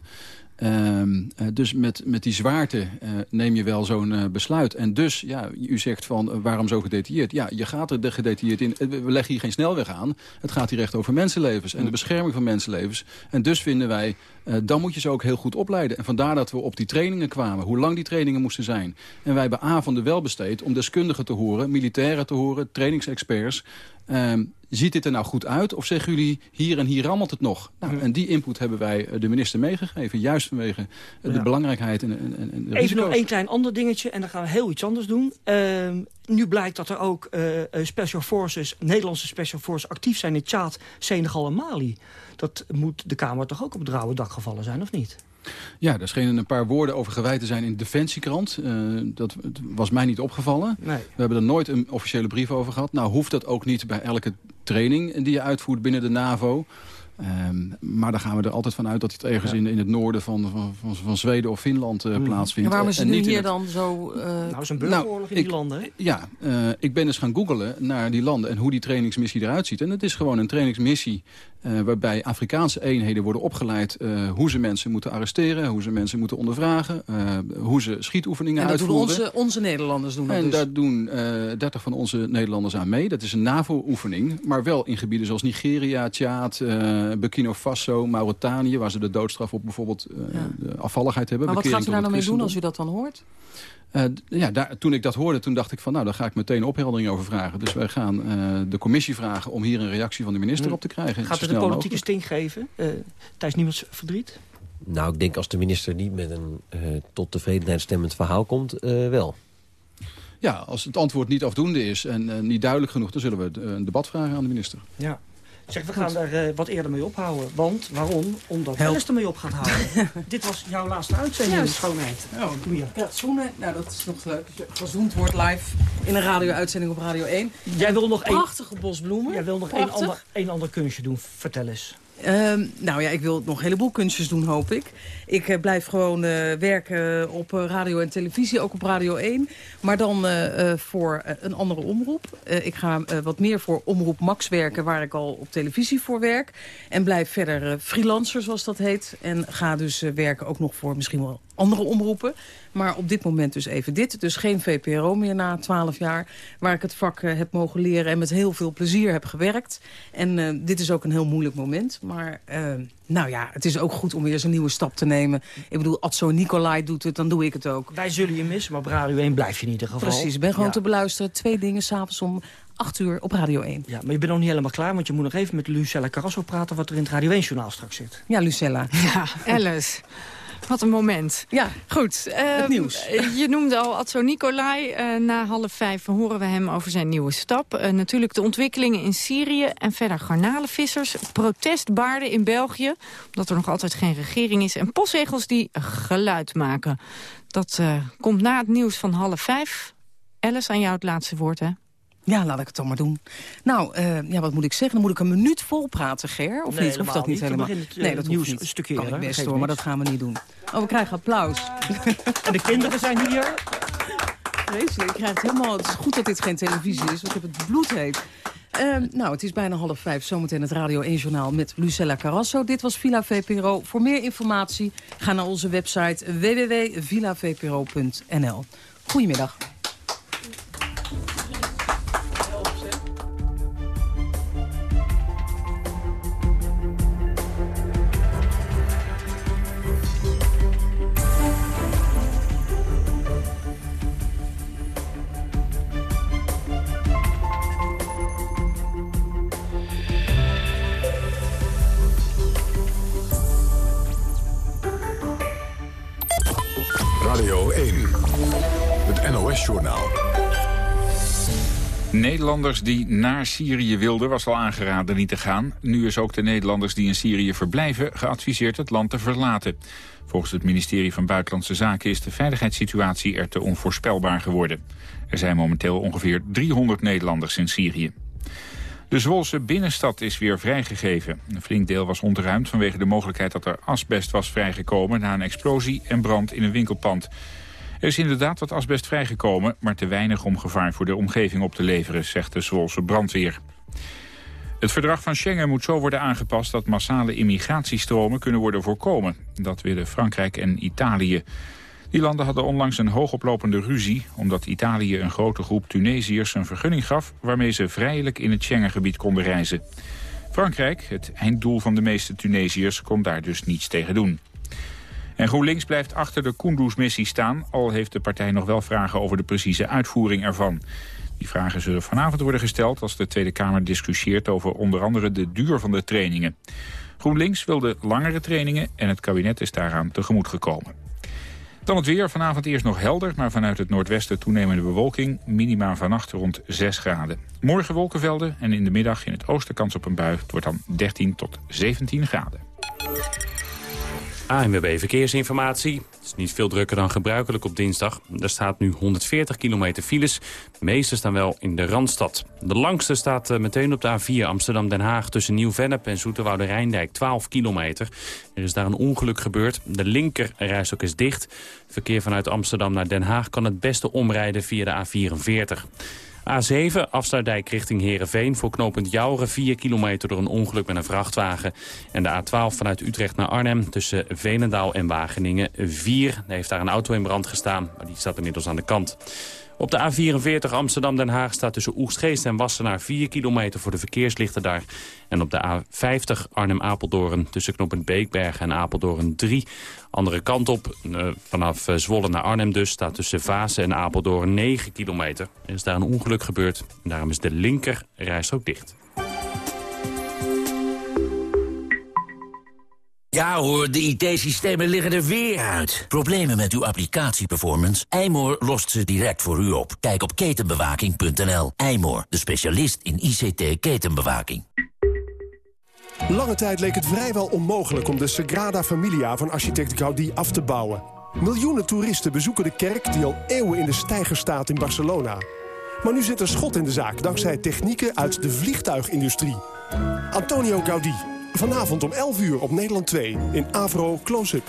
Ehm, eh, dus met, met die zwaarte eh, neem je wel zo'n eh, besluit. En dus, ja, u zegt van waarom zo gedetailleerd? Ja, je gaat er de- gedetailleerd in. We leggen hier geen snelweg aan. Het gaat hier echt over mensenlevens en de bescherming van mensenlevens. En dus vinden wij, dan moet je ze ook heel goed opleiden. En vandaar dat we op die trainingen kwamen. Hoe lang die trainingen moesten zijn. En wij hebben avonden wel besteed om deskundigen te horen, militairen te horen, trainingsexperts. Ehm, ziet dit er nou goed uit? Of zeggen jullie, hier en hier rammelt het nog? Nou, en die input hebben wij eh, de minister meegegeven. Juist vanwege eh, de Ja. belangrijkheid en, en, en de Even risico's. nog één klein ander dingetje en dan gaan we heel iets anders doen. Ehm, nu blijkt dat er ook eh, special forces, Nederlandse special forces actief zijn in Tjaad, Senegal en Mali. Dat moet de Kamer toch ook op het rauwe dak gevallen zijn, of niet? Ja, er schenen een paar woorden over gewijd te zijn in de Defensiekrant. Eh, dat was mij niet opgevallen. Nee. We hebben er nooit een officiële brief over gehad. Nou hoeft dat ook niet bij elke training die je uitvoert binnen de NAVO. Ehm, maar dan gaan we er altijd van uit dat het ergens in, in het noorden van, van, van, van Zweden of Finland eh, plaatsvindt. En waarom is En het nu niet in hier het- dan zo... eh, Nou, is een burgeroorlog in die ik- landen, hè? Ja, eh, ik ben eens gaan googlen naar die landen en hoe die trainingsmissie eruit ziet. En het is gewoon een trainingsmissie eh, waarbij Afrikaanse eenheden worden opgeleid... eh, hoe ze mensen moeten arresteren, hoe ze mensen moeten ondervragen... eh, hoe ze schietoefeningen en dat doen onze, onze Nederlanders doen dat En dus. daar doen eh 30 van onze Nederlanders aan mee. Dat is een NAVO-oefening, maar wel in gebieden zoals Nigeria, Tjaad, eh, Burkina Faso, Mauritanië... waar ze de doodstraf op bijvoorbeeld eh, de afvalligheid hebben. maar wat gaat u daar nou mee doen als u dat dan hoort? Eh, ja, daar, toen ik dat hoorde, toen dacht ik van... nou, daar ga ik meteen opheldering over vragen. Dus wij gaan eh, de commissie vragen om hier een reactie van de minister op te krijgen. Hm. Gaat het een politieke stink geven? eh Thijs Niemands verdriet? Nou, ik denk als de minister niet met een eh, tot tevredenheid stemmend verhaal komt, eh, wel. Ja, als het antwoord niet afdoende is en eh, niet duidelijk genoeg... dan zullen we eh, een debat vragen aan de minister. Ja. Zeg, we gaan daar eh, wat eerder mee ophouden. Want, waarom? Omdat Help. Alice ermee op gaat houden. Dit was jouw laatste uitzending, Juist. schoonheid. Oh, Doe je. Ja, zoenen. Nou, dat is nog leuk. Dat je gezoend wordt live in een radio-uitzending op Radio 1. Jij wil nog. Prachtige bosbloemen. Jij wil nog één Prachtig. ander, één ander kunstje doen. Vertel eens. Ehm, nou ja, ik wil nog een heleboel kunstjes doen, hoop ik. Ik eh, blijf gewoon eh, werken op eh, radio en televisie, ook op Radio 1. Maar dan voor een andere omroep. Ik ga wat meer voor Omroep Max werken, waar ik al op televisie voor werk. En blijf verder freelancer, zoals dat heet. En ga dus werken ook nog voor misschien wel andere omroepen. Maar op dit moment dus even dit. Dus geen VPRO meer na 12 jaar. Waar ik het vak heb mogen leren en met heel veel plezier heb gewerkt. En dit is ook een heel moeilijk moment. Maar nou ja, het is ook goed om weer eens een nieuwe stap te nemen. Ik bedoel, Adso Nicolai doet het, dan doe ik het ook. Wij zullen je missen, maar op Radio 1 blijf je in ieder geval. Precies, ik ben gewoon Ja. te beluisteren. Twee dingen s'avonds om 8 uur op Radio 1. Ja, maar je bent nog niet helemaal klaar, want je moet nog even met Lucella Carrasso praten... wat er in het Radio 1-journaal straks zit. Ja, Lucella. Ja, Alice. Wat een moment. Ja, goed. ehm, nieuws. Je noemde al Adso Nicolai. Eh, na half vijf horen we hem over zijn nieuwe stap. Eh, natuurlijk de ontwikkelingen in Syrië en verder garnalenvissers. Protestbaarden in België, omdat er nog altijd geen regering is. En postzegels die geluid maken. Dat eh, komt na het nieuws van half vijf. Alice, aan jou het laatste woord, hè? Ja, laat ik het dan maar doen. Nou, uh, ja, wat moet ik zeggen? Dan moet ik een minuut vol praten, Ger? Of nee, niet? Hoeft dat niet helemaal? Uh, nee, dat nieuws hoeft niet. stukje kan ik best hoor, maar dat gaan we niet doen. Oh, we krijgen applaus. en de kinderen zijn hier. Vreselijk, ik krijg het helemaal... Het is goed dat dit geen televisie is, want ik heb het bloed heet. Uh, nou, het is bijna half vijf. Zometeen het Radio 1-journaal met Lucella Carrasso. Dit was Villa VPRO. Voor meer informatie ga naar onze website www.villavpro.nl. Goedemiddag. Nederlanders die naar Syrië wilden was al aangeraden niet te gaan. Nu is ook de Nederlanders die in Syrië verblijven geadviseerd het land te verlaten. Volgens het ministerie van Buitenlandse Zaken is de veiligheidssituatie er te onvoorspelbaar geworden. Er zijn momenteel ongeveer 300 Nederlanders in Syrië. De Zwolse binnenstad is weer vrijgegeven. Een flink deel was ontruimd vanwege de mogelijkheid dat er asbest was vrijgekomen... na een explosie en brand in een winkelpand. Er is inderdaad wat asbest vrijgekomen, maar te weinig om gevaar voor de omgeving op te leveren, zegt de Zwolse brandweer. Het verdrag van Schengen moet zo worden aangepast dat massale immigratiestromen kunnen worden voorkomen. Dat willen Frankrijk en Italië. Die landen hadden onlangs een hoogoplopende ruzie... omdat Italië een grote groep Tunesiërs een vergunning gaf... waarmee ze vrijelijk in het Schengengebied konden reizen. Frankrijk, het einddoel van de meeste Tunesiërs, kon daar dus niets tegen doen. En GroenLinks blijft achter de Kunduz-missie staan... al heeft de partij nog wel vragen over de precieze uitvoering ervan. Die vragen zullen vanavond worden gesteld als de Tweede Kamer discussieert... over onder andere de duur van de trainingen. GroenLinks wilde langere trainingen en het kabinet is daaraan tegemoet gekomen. Dan het weer. Vanavond eerst nog helder, maar vanuit het noordwesten toenemende bewolking. Minima vannacht rond 6 graden. Morgen wolkenvelden en in de middag in het oosten kans op een bui. Het wordt dan 13 tot 17 graden. ANWB Verkeersinformatie. Het is niet veel drukker dan gebruikelijk op dinsdag. Er staat nu 140 kilometer files. De meeste staan wel in de Randstad. De langste staat eh, meteen op de A4 Amsterdam-Den Haag... tussen Nieuw-Vennep en Zoeterwoude-Rijndijk, 12 kilometer. Er is daar een ongeluk gebeurd. De linker rijstok is dicht. Verkeer vanuit Amsterdam naar Den Haag kan het beste omrijden via de A44. A7, afsluitdijk richting Heerenveen. Voor knooppunt Jouren 4 kilometer door een ongeluk met een vrachtwagen. En de A12 vanuit Utrecht naar Arnhem tussen Veenendaal en Wageningen 4. Er heeft daar een auto in brand gestaan, maar die staat inmiddels aan de kant. Op de A44 Amsterdam-Den Haag staat tussen Oegstgeest en Wassenaar 4 kilometer voor de verkeerslichten daar. En op de A50 Arnhem-Apeldoorn tussen knooppunt Beekberg en Apeldoorn 3. Andere kant op, eh, vanaf eh, Zwolle naar Arnhem dus, staat tussen Vaassen en Apeldoorn 9 kilometer. Er is daar een ongeluk gebeurd en daarom is de linker rijstrook dicht. Ja hoor, de IT-systemen liggen er weer uit. Problemen met uw applicatieperformance? Eymoor lost ze direct voor u op. Kijk op ketenbewaking.nl. Eymoor, de specialist in ICT-ketenbewaking. Lange tijd leek het vrijwel onmogelijk om de Sagrada Familia van architect Gaudí af te bouwen. Miljoenen toeristen bezoeken de kerk die al eeuwen in de steiger staat in Barcelona. Maar nu zit er schot in de zaak dankzij technieken uit de vliegtuigindustrie. Antonio Gaudí, vanavond om 11 uur op Nederland 2 in Avro Close-up.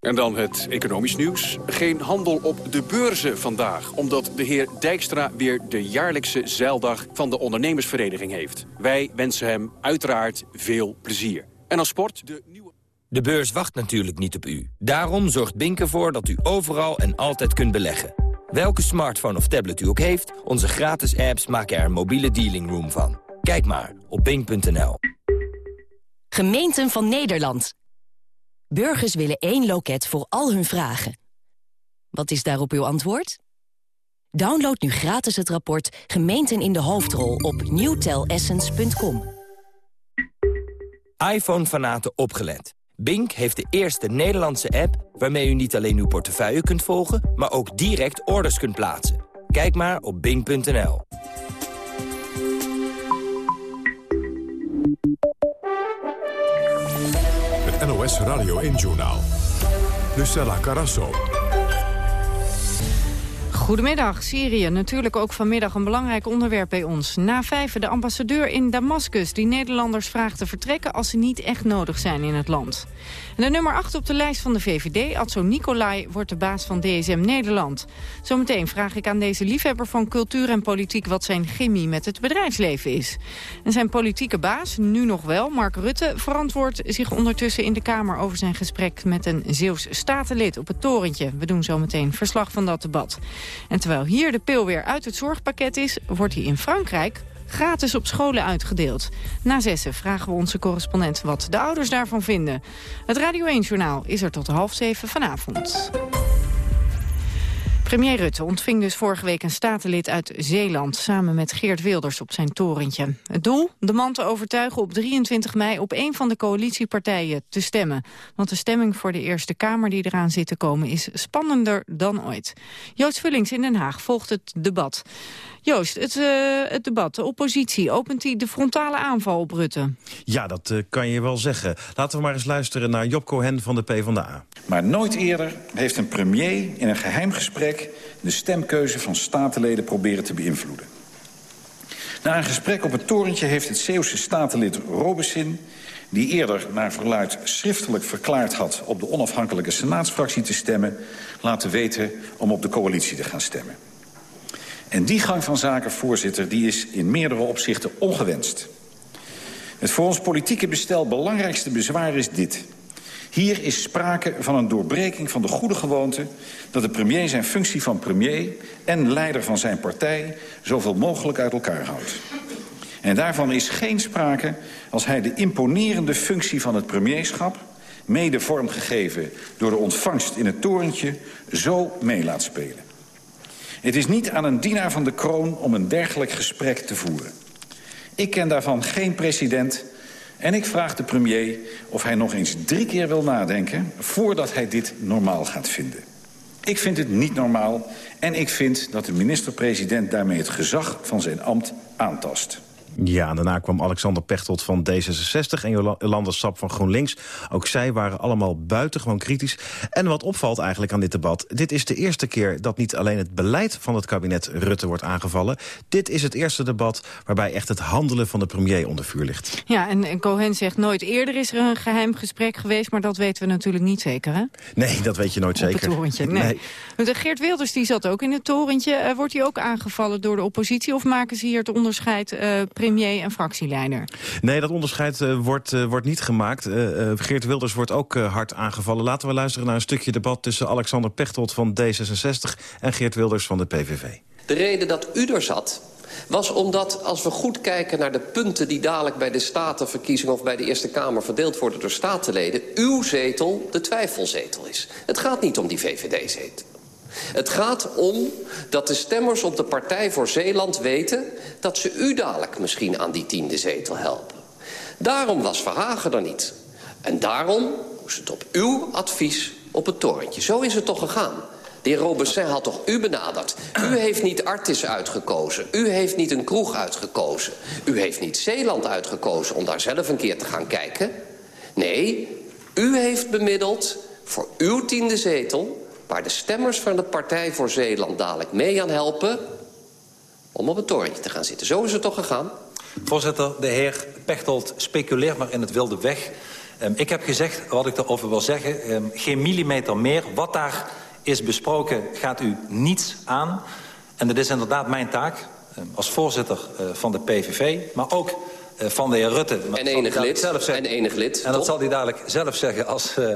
En dan het economisch nieuws. Geen handel op de beurzen vandaag, omdat de heer Dijkstra weer de jaarlijkse zeildag van de ondernemersvereniging heeft. Wij wensen hem uiteraard veel plezier. En als sport de nieuwe... De beurs wacht natuurlijk niet op u. Daarom zorgt Bink ervoor dat u overal en altijd kunt beleggen. Welke smartphone of tablet u ook heeft, onze gratis apps maken er een mobiele dealing room van. Kijk maar op bink.nl. Gemeenten van Nederland. Burgers willen één loket voor al hun vragen. Wat is daarop uw antwoord? Download nu gratis het rapport Gemeenten in de Hoofdrol op newtelessence.com. iPhone-fanaten opgelet. Bink heeft de eerste Nederlandse app waarmee u niet alleen uw portefeuille kunt volgen... maar ook direct orders kunt plaatsen. Kijk maar op bink.nl. Radio 1-journaal. Lucella Carasso. Goedemiddag, Syrië. Natuurlijk ook vanmiddag een belangrijk onderwerp bij ons. Na vijf de ambassadeur in Damascus die Nederlanders vraagt te vertrekken... als ze niet echt nodig zijn in het land. En de nummer 8 op de lijst van de VVD, Adso Nicolai... wordt de baas van DSM Nederland. Zometeen vraag ik aan deze liefhebber van cultuur en politiek... wat zijn chemie met het bedrijfsleven is. En zijn politieke baas, nu nog wel, Mark Rutte... verantwoordt zich ondertussen in de Kamer over zijn gesprek... met een Zeeuws statenlid op het torentje. We doen zometeen verslag van dat debat. En terwijl hier de pil weer uit het zorgpakket is... wordt hij in Frankrijk gratis op scholen uitgedeeld. Na zessen vragen we onze correspondent wat de ouders daarvan vinden. Het Radio 1-journaal is er tot half zeven vanavond. Premier Rutte ontving dus vorige week een statenlid uit Zeeland... samen met Geert Wilders op zijn torentje. Het doel? De man te overtuigen op 23 mei op een van de coalitiepartijen te stemmen. Want de stemming voor de Eerste Kamer die eraan zit te komen... is spannender dan ooit. Joost Vullings in Den Haag volgt het debat. Joost, het, uh, het, debat, de oppositie, opent die de frontale aanval op Rutte? Ja, dat uh, kan je wel zeggen. Laten we maar eens luisteren naar Job Cohen van de PvdA. Maar nooit eerder heeft een premier in een geheim gesprek... de stemkeuze van statenleden proberen te beïnvloeden. Na een gesprek op het torentje heeft het Zeeuwse statenlid Robesin... die eerder naar verluid schriftelijk verklaard had... op de onafhankelijke senaatsfractie te stemmen... laten weten om op de coalitie te gaan stemmen. En die gang van zaken, voorzitter, die is in meerdere opzichten ongewenst. Het voor ons politieke bestel belangrijkste bezwaar is dit. Hier is sprake van een doorbreking van de goede gewoonte... dat de premier zijn functie van premier en leider van zijn partij... zoveel mogelijk uit elkaar houdt. En daarvan is geen sprake als hij de imponerende functie van het premierschap... mede vormgegeven door de ontvangst in het torentje, zo mee laat spelen. Het is niet aan een dienaar van de kroon om een dergelijk gesprek te voeren. Ik ken daarvan geen president en ik vraag de premier of hij nog eens drie keer wil nadenken... voordat hij dit normaal gaat vinden. Ik vind het niet normaal en ik vind dat de minister-president daarmee het gezag van zijn ambt aantast. Ja, daarna kwam Alexander Pechtold van D66 en Jolanda Sap van GroenLinks. Ook zij waren allemaal buitengewoon kritisch. En wat opvalt eigenlijk aan dit debat... dit is de eerste keer dat niet alleen het beleid van het kabinet Rutte wordt aangevallen. Dit is het eerste debat waarbij echt het handelen van de premier onder vuur ligt. Ja, en, en Cohen zegt nooit eerder is er een geheim gesprek geweest... maar dat weten we natuurlijk niet zeker, hè? Nee, dat weet je nooit Op zeker. het torentje, nee. nee. Geert Wilders die zat ook in het torentje. Uh, wordt hij ook aangevallen door de oppositie... of maken ze hier het onderscheid... Uh, premier en fractieleider. Nee, dat onderscheid uh, wordt, uh, wordt niet gemaakt. Uh, Geert Wilders wordt ook hard aangevallen. Laten we luisteren naar een stukje debat tussen Alexander Pechtold van D66... en Geert Wilders van de PVV. De reden dat u er zat was omdat als we goed kijken naar de punten... die dadelijk bij de statenverkiezing of bij de Eerste Kamer verdeeld worden door statenleden... uw zetel de twijfelzetel is. Het gaat niet om die VVD-zetel. Het gaat om dat de stemmers op de Partij voor Zeeland weten... dat ze u dadelijk misschien aan die tiende zetel helpen. Daarom was Verhagen er niet. En daarom moest het op uw advies op het torentje. Zo is het toch gegaan. De heer Robessin had toch u benaderd. U heeft niet Artis uitgekozen. U heeft niet een kroeg uitgekozen. U heeft niet Zeeland uitgekozen om daar zelf een keer te gaan kijken. Nee, u heeft bemiddeld voor uw tiende zetel waar de stemmers van de Partij voor Zeeland dadelijk mee aan helpen... om op het torentje te gaan zitten. Zo is het toch gegaan? Voorzitter, de heer Pechtold speculeert maar in het wilde weg. Um, ik heb gezegd wat ik erover wil zeggen. Um, geen millimeter meer. Wat daar is besproken gaat u niets aan. En dat is inderdaad mijn taak um, als voorzitter uh, van de PVV. Maar ook uh, van de heer Rutte. En enig lid. Zelf. En enig lid. En dat zal hij dadelijk zelf zeggen als... Uh,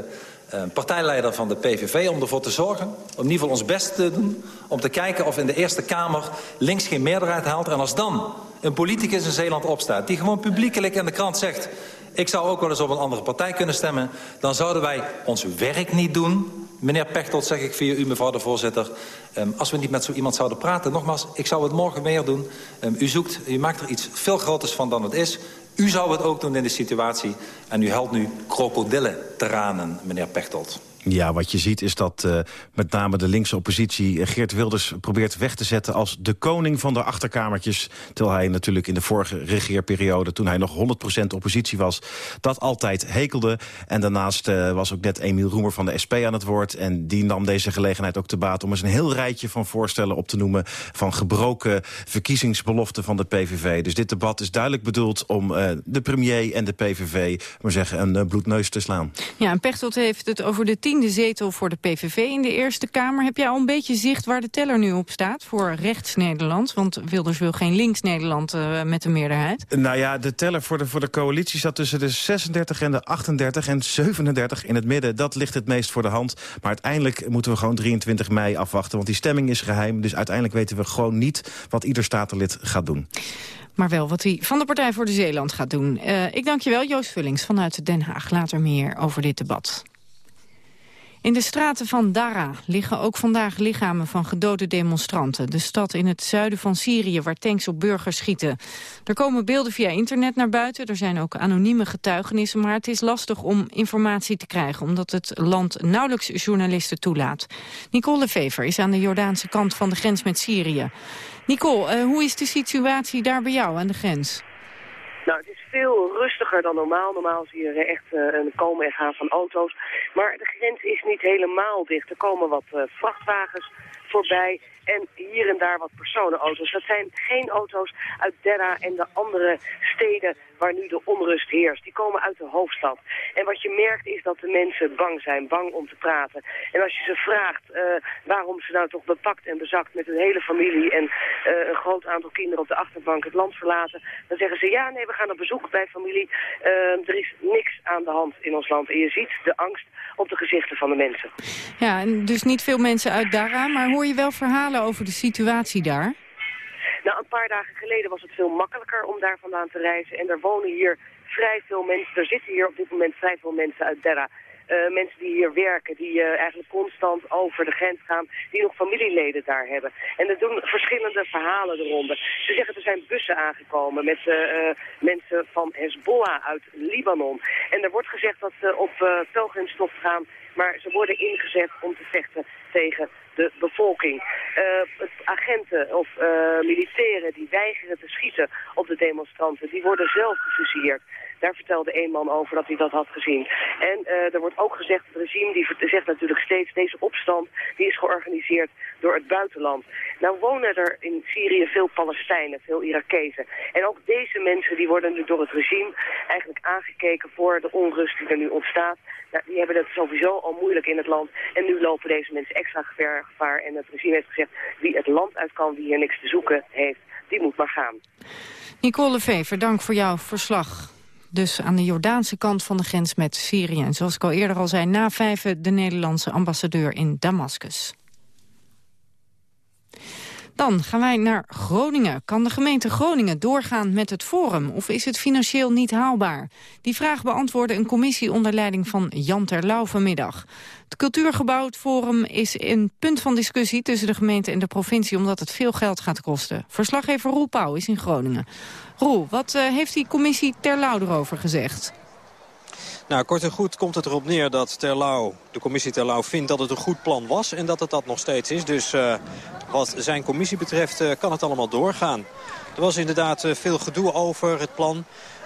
partijleider van de PVV om ervoor te zorgen... om in ieder geval ons best te doen... om te kijken of in de Eerste Kamer links geen meerderheid haalt. En als dan een politicus in Zeeland opstaat... die gewoon publiekelijk in de krant zegt... ik zou ook wel eens op een andere partij kunnen stemmen... dan zouden wij ons werk niet doen... Meneer Pechtold, zeg ik via u, mevrouw de voorzitter... Um, als we niet met zo iemand zouden praten... nogmaals, ik zou het morgen meer doen. Um, u zoekt, u maakt er iets veel groters van dan het is... U zou het ook doen in de situatie. En u helpt nu krokodillen tranen, meneer Pechtold. Ja, wat je ziet is dat uh, met name de linkse oppositie... Uh, Geert Wilders probeert weg te zetten als de koning van de achterkamertjes. Terwijl hij natuurlijk in de vorige regeerperiode... toen hij nog 100% oppositie was, dat altijd hekelde. En daarnaast uh, was ook net Emiel Roemer van de SP aan het woord. En die nam deze gelegenheid ook te baat om eens een heel rijtje van voorstellen op te noemen... van gebroken verkiezingsbeloften van de PVV. Dus dit debat is duidelijk bedoeld om de premier en de PVV... maar zeggen, een bloedneus te slaan. Ja, en Pechtold heeft het over de tiende zetel voor de PVV in de Eerste Kamer. Heb jij al een beetje zicht waar de teller nu op staat voor rechts-Nederland? Want Wilders wil geen links-Nederland uh, met een meerderheid. Nou ja, de teller voor de, voor de coalitie staat tussen de 36 en de 38 en 37 in het midden. Dat ligt het meest voor de hand. Maar uiteindelijk moeten we gewoon 23 mei afwachten. Want die stemming is geheim. Dus uiteindelijk weten we gewoon niet wat ieder statenlid gaat doen. Maar wel wat hij van de Partij voor de Zeeland gaat doen. Uh, ik dank je wel, Joost Vullings vanuit Den Haag. Later meer over dit debat. In de straten van Dara liggen ook vandaag lichamen van gedode demonstranten. De stad in het zuiden van Syrië waar tanks op burgers schieten. Er komen beelden via internet naar buiten. Er zijn ook anonieme getuigenissen. Maar het is lastig om informatie te krijgen... omdat het land nauwelijks journalisten toelaat. Nicole Vever is aan de Jordaanse kant van de grens met Syrië. Nicole, uh, hoe is de situatie daar bij jou aan de grens? Nou, het is veel dan normaal. Normaal zie je echt uh, een komen en gaan van auto's. Maar de grens is niet helemaal dicht. Er komen wat uh, vrachtwagens voorbij en hier en daar wat personenauto's. Dat zijn geen auto's uit Derra en de andere steden waar nu de onrust heerst. Die komen uit de hoofdstad. En wat je merkt is dat de mensen bang zijn, bang om te praten. En als je ze vraagt uh, waarom ze nou toch bepakt en bezakt met een hele familie en uh, een groot aantal kinderen op de achterbank het land verlaten, dan zeggen ze ja, nee, we gaan op bezoek bij familie. Uh, er is niks aan de hand in ons land. En je ziet de angst op de gezichten van de mensen. Ja, en dus niet veel mensen uit Dara, maar hoor je wel verhalen over de situatie daar? Nou, een paar dagen geleden was het veel makkelijker om daar vandaan te reizen. En er wonen hier vrij veel mensen, er zitten hier op dit moment vrij veel mensen uit Derra. Uh, mensen die hier werken, die uh, eigenlijk constant over de grens gaan, die nog familieleden daar hebben. En er doen verschillende verhalen eronder. Ze zeggen er zijn bussen aangekomen met uh, mensen van Hezbollah uit Libanon. En er wordt gezegd dat ze op pelgrimstocht gaan, maar ze worden ingezet om te vechten tegen de bevolking. Uh, agenten of uh, militairen die weigeren te schieten op de demonstranten, die worden zelf gefusilleerd. Daar vertelde een man over dat hij dat had gezien. En uh, er wordt ook gezegd, het regime die zegt natuurlijk steeds, deze opstand die is georganiseerd door het buitenland. Nou wonen er in Syrië veel Palestijnen, veel Irakezen. En ook deze mensen die worden nu door het regime eigenlijk aangekeken voor de onrust die er nu ontstaat. Nou, die hebben het sowieso al moeilijk in het land. En nu lopen deze mensen extra gevaar. En het regime heeft gezegd, wie het land uit kan, wie hier niks te zoeken heeft, die moet maar gaan. Nicole Vever, dank voor jouw verslag. Dus aan de Jordaanse kant van de grens met Syrië. En zoals ik al eerder al zei, na vijven de Nederlandse ambassadeur in Damascus. Dan gaan wij naar Groningen. Kan de gemeente Groningen doorgaan met het Forum? Of is het financieel niet haalbaar? Die vraag beantwoordde een commissie onder leiding van Jan Terlouw vanmiddag. Het cultuurgebouw, Forum, is een punt van discussie tussen de gemeente en de provincie... omdat het veel geld gaat kosten. Verslaggever Roel Pauw is in Groningen. Roel, wat uh, heeft die commissie Terlouw erover gezegd? Nou, kort en goed komt het erop neer dat Terlouw, de commissie Terlouw vindt dat het een goed plan was en dat het dat nog steeds is. Dus uh, wat zijn commissie betreft uh, kan het allemaal doorgaan. Er was inderdaad uh, veel gedoe over het plan.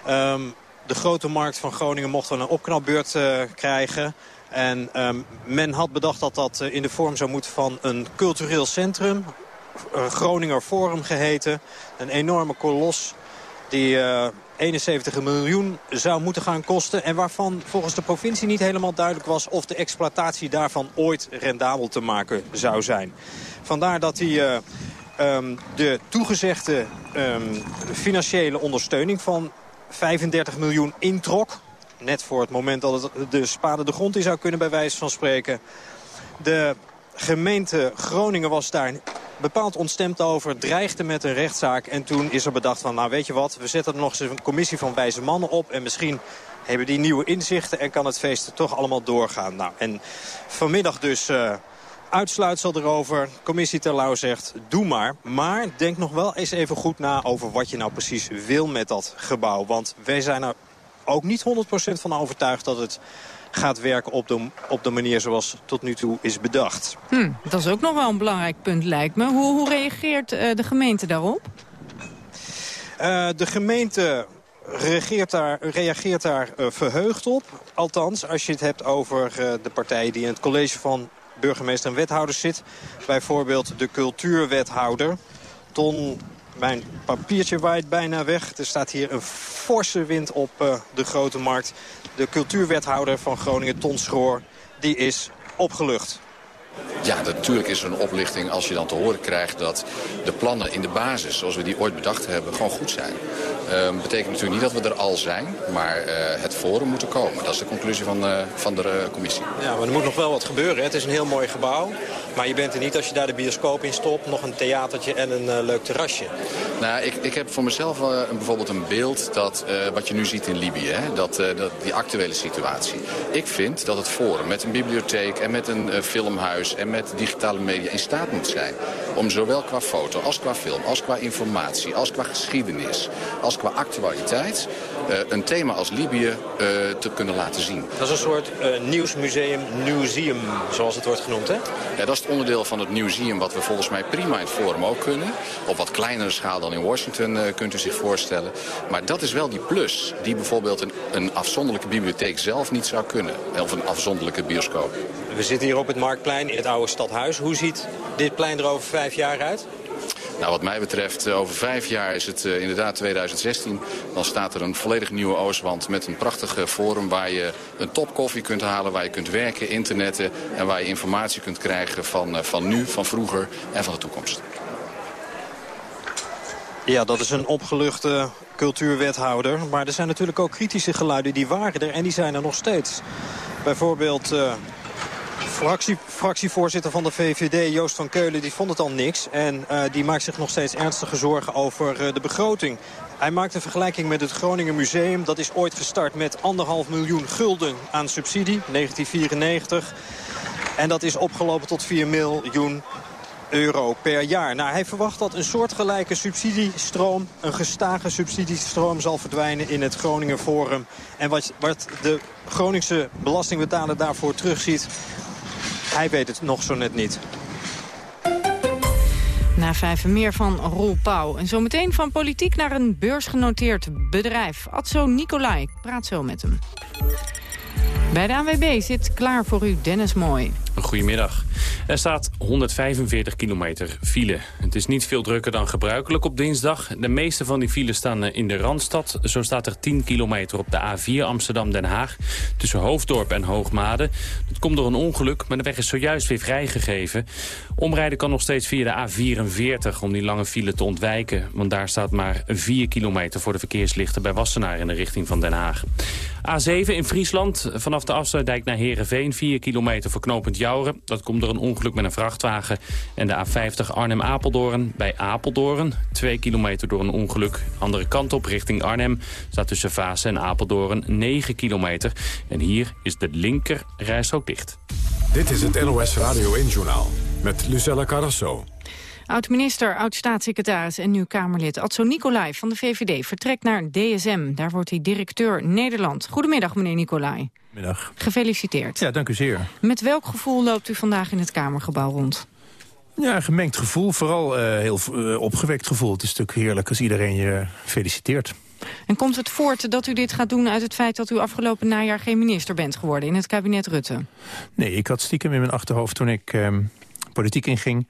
Um, de grote markt van Groningen mocht wel een opknapbeurt krijgen. En um, men had bedacht dat dat in de vorm zou moeten van een cultureel centrum. Groninger Forum geheten. Een enorme kolos die 71 miljoen zou moeten gaan kosten. En waarvan volgens de provincie niet helemaal duidelijk was... of de exploitatie daarvan ooit rendabel te maken zou zijn. Vandaar dat hij uh, um, de toegezegde um, financiële ondersteuning van 35 miljoen introk. Net voor het moment dat het de spade de grond in zou kunnen bij wijze van spreken. De gemeente Groningen was daar bepaald ontstemd over, dreigde met een rechtszaak. En toen is er bedacht van, nou weet je wat, we zetten er nog eens een commissie van wijze mannen op. En misschien hebben die nieuwe inzichten en kan het feest toch allemaal doorgaan. Nou, en vanmiddag dus uh, uitsluitsel erover. Commissie Terlouw zegt, doe maar. Maar denk nog wel eens even goed na over wat je nou precies wil met dat gebouw. Want wij zijn er ook niet 100% van overtuigd dat het gaat werken op de, op de manier zoals tot nu toe is bedacht. Hm, dat is ook nog wel een belangrijk punt lijkt me. Hoe, hoe reageert uh, de gemeente daarop? Uh, de gemeente reageert daar, reageert daar uh, verheugd op. Althans, als je het hebt over de partijen die in het college van burgemeester en wethouders zit. Bijvoorbeeld de cultuurwethouder. Ton, mijn papiertje waait bijna weg. Er staat hier een forse wind op uh, de Grote Markt. De cultuurwethouder van Groningen, Ton Schroor, die is opgelucht. Ja, natuurlijk is er een oplichting als je dan te horen krijgt dat de plannen in de basis, zoals we die ooit bedacht hebben, gewoon goed zijn. Uh, betekent natuurlijk niet dat we er al zijn, maar uh, het forum moet er komen. Dat is de conclusie van, uh, van de uh, commissie. Ja, maar er moet nog wel wat gebeuren. Hè? Het is een heel mooi gebouw, maar je bent er niet als je daar de bioscoop in stopt, nog een theatertje en een leuk terrasje. Nou, ik, ik heb voor mezelf een, bijvoorbeeld een beeld dat wat je nu ziet in Libië, hè? Dat, dat, die actuele situatie. Ik vind dat het forum met een bibliotheek en met een filmhuis en met digitale media in staat moet zijn om zowel qua foto als qua film, als qua informatie, als qua geschiedenis, als qua actualiteit uh, een thema als Libië uh, te kunnen laten zien. Dat is een soort uh, nieuwsmuseum, museum, zoals het wordt genoemd, hè? Ja, dat is het onderdeel van het museum wat we volgens mij prima in het forum ook kunnen. Op wat kleinere schaal dan in Washington kunt u zich voorstellen. Maar dat is wel die plus die bijvoorbeeld een, een afzonderlijke bibliotheek zelf niet zou kunnen. Of een afzonderlijke bioscoop. We zitten hier op het Marktplein in het oude stadhuis. Hoe ziet dit plein er over vijf jaar uit? Nou, wat mij betreft, over vijf jaar is het uh, inderdaad 2016. Dan staat er een volledig nieuwe Oostwand met een prachtig forum... waar je een top koffie kunt halen, waar je kunt werken, internetten... en waar je informatie kunt krijgen van, uh, van nu, van vroeger en van de toekomst. Ja, dat is een opgeluchte cultuurwethouder. Maar er zijn natuurlijk ook kritische geluiden, die waren er en die zijn er nog steeds. Bijvoorbeeld... Uh, Fractie, fractievoorzitter van de VVD, Joost van Keulen, die vond het al niks. En uh, die maakt zich nog steeds ernstige zorgen over uh, de begroting. Hij maakt een vergelijking met het Groningen Museum. Dat is ooit gestart met anderhalf miljoen gulden aan subsidie, 1994. En dat is opgelopen tot 4 miljoen euro per jaar. Nou, hij verwacht dat een soortgelijke subsidiestroom, een gestage subsidiestroom zal verdwijnen in het Groningen Forum. En wat, wat de Groningse belastingbetaler daarvoor terugziet, hij weet het nog zo net niet. Na vijf meer van Roel Pauw. En zometeen van politiek naar een beursgenoteerd bedrijf. Adso Nicolai. praat zo met hem. Bij de ANWB zit klaar voor u Dennis Mooi. Goedemiddag. Er staat 145 kilometer file. Het is niet veel drukker dan gebruikelijk op dinsdag. De meeste van die files staan in de Randstad. Zo staat er 10 kilometer op de A4 Amsterdam-Den Haag... tussen Hoofddorp en Hoogmade. Dat komt door een ongeluk, maar de weg is zojuist weer vrijgegeven. Omrijden kan nog steeds via de A44 om die lange file te ontwijken. Want daar staat maar 4 kilometer voor de verkeerslichten bij Wassenaar... in de richting van Den Haag. A7 in Friesland, vanaf de afsluitdijk naar Heerenveen... 4 kilometer voor knooppunt Jouren. Dat komt door een ongeluk met een vrachtwagen. En de A50 Arnhem-Apeldoorn bij Apeldoorn. 2 kilometer door een ongeluk. Andere kant op, richting Arnhem, staat tussen Vaassen en Apeldoorn 9 kilometer. En hier is de linker ook dicht. Dit is het NOS Radio 1-journaal met Lucella Carrasso. Oud-minister, oud-staatssecretaris en nu Kamerlid Adso Nicolai van de VVD vertrekt naar DSM. Daar wordt hij directeur Nederland. Goedemiddag, meneer Nicolai. Middag. Gefeliciteerd. Ja, dank u zeer. Met welk gevoel loopt u vandaag in het Kamergebouw rond? Ja, gemengd gevoel. Vooral uh, heel uh, opgewekt gevoel. Het is natuurlijk heerlijk als iedereen je feliciteert. En komt het voort dat u dit gaat doen uit het feit dat u afgelopen najaar geen minister bent geworden in het kabinet Rutte? Nee, ik had stiekem in mijn achterhoofd toen ik uh, politiek inging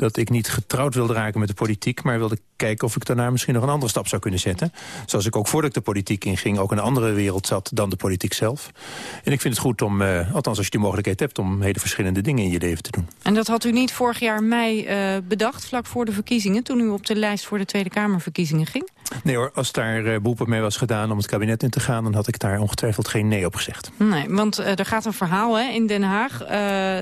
dat ik niet getrouwd wilde raken met de politiek... maar wilde kijken of ik daarna misschien nog een andere stap zou kunnen zetten. Zoals ik ook voordat ik de politiek inging... ook in een andere wereld zat dan de politiek zelf. En ik vind het goed om, uh, althans als je die mogelijkheid hebt... om hele verschillende dingen in je leven te doen. En dat had u niet vorig jaar mei uh, bedacht, vlak voor de verkiezingen... toen u op de lijst voor de Tweede Kamerverkiezingen ging? Nee hoor, als daar uh, beroep mij was gedaan om het kabinet in te gaan... dan had ik daar ongetwijfeld geen nee op gezegd. Nee, want er gaat een verhaal hè, in Den Haag...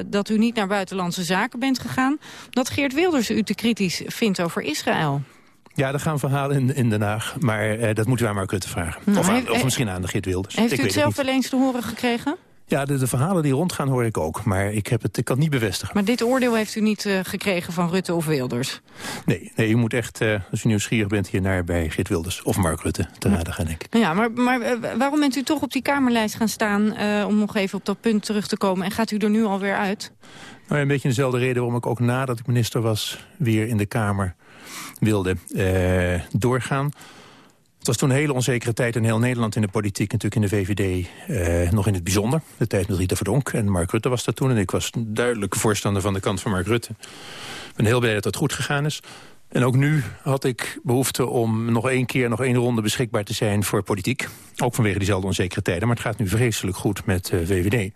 dat u niet naar buitenlandse zaken bent gegaan... dat Geert Wilders u te kritisch vindt over Israël. Ja, er gaan verhalen in, in Den Haag. Maar uh, dat moeten wij maar Rutte vragen. Nou, of, of misschien aan de Geert Wilders. Heeft ik u het zelf wel eens te horen gekregen? Ja, de, de, verhalen die rondgaan hoor ik ook. Maar ik, heb het, ik kan het niet bevestigen. Maar dit oordeel heeft u niet uh, gekregen van Rutte of Wilders? Nee, nee u moet echt, uh, als u nieuwsgierig bent... hiernaar bij Geert Wilders of Mark Rutte te raden gaan, ik. Ja, maar, maar uh, waarom bent u toch op die Kamerlijst gaan staan... om nog even op dat punt terug te komen? En gaat u er nu alweer uit? Nou, een beetje dezelfde reden waarom ik ook nadat ik minister was... weer in de Kamer wilde doorgaan was toen een hele onzekere tijd in heel Nederland in de politiek. Natuurlijk in de VVD eh, nog in het bijzonder. De tijd met Rita Verdonk en Mark Rutte was dat toen. En ik was duidelijk voorstander van de kant van Mark Rutte. Ik ben heel blij dat dat goed gegaan is. En ook nu had ik behoefte om nog één keer, nog één ronde beschikbaar te zijn voor politiek. Ook vanwege diezelfde onzekere tijden. Maar het gaat nu vreselijk goed met uh, VVD.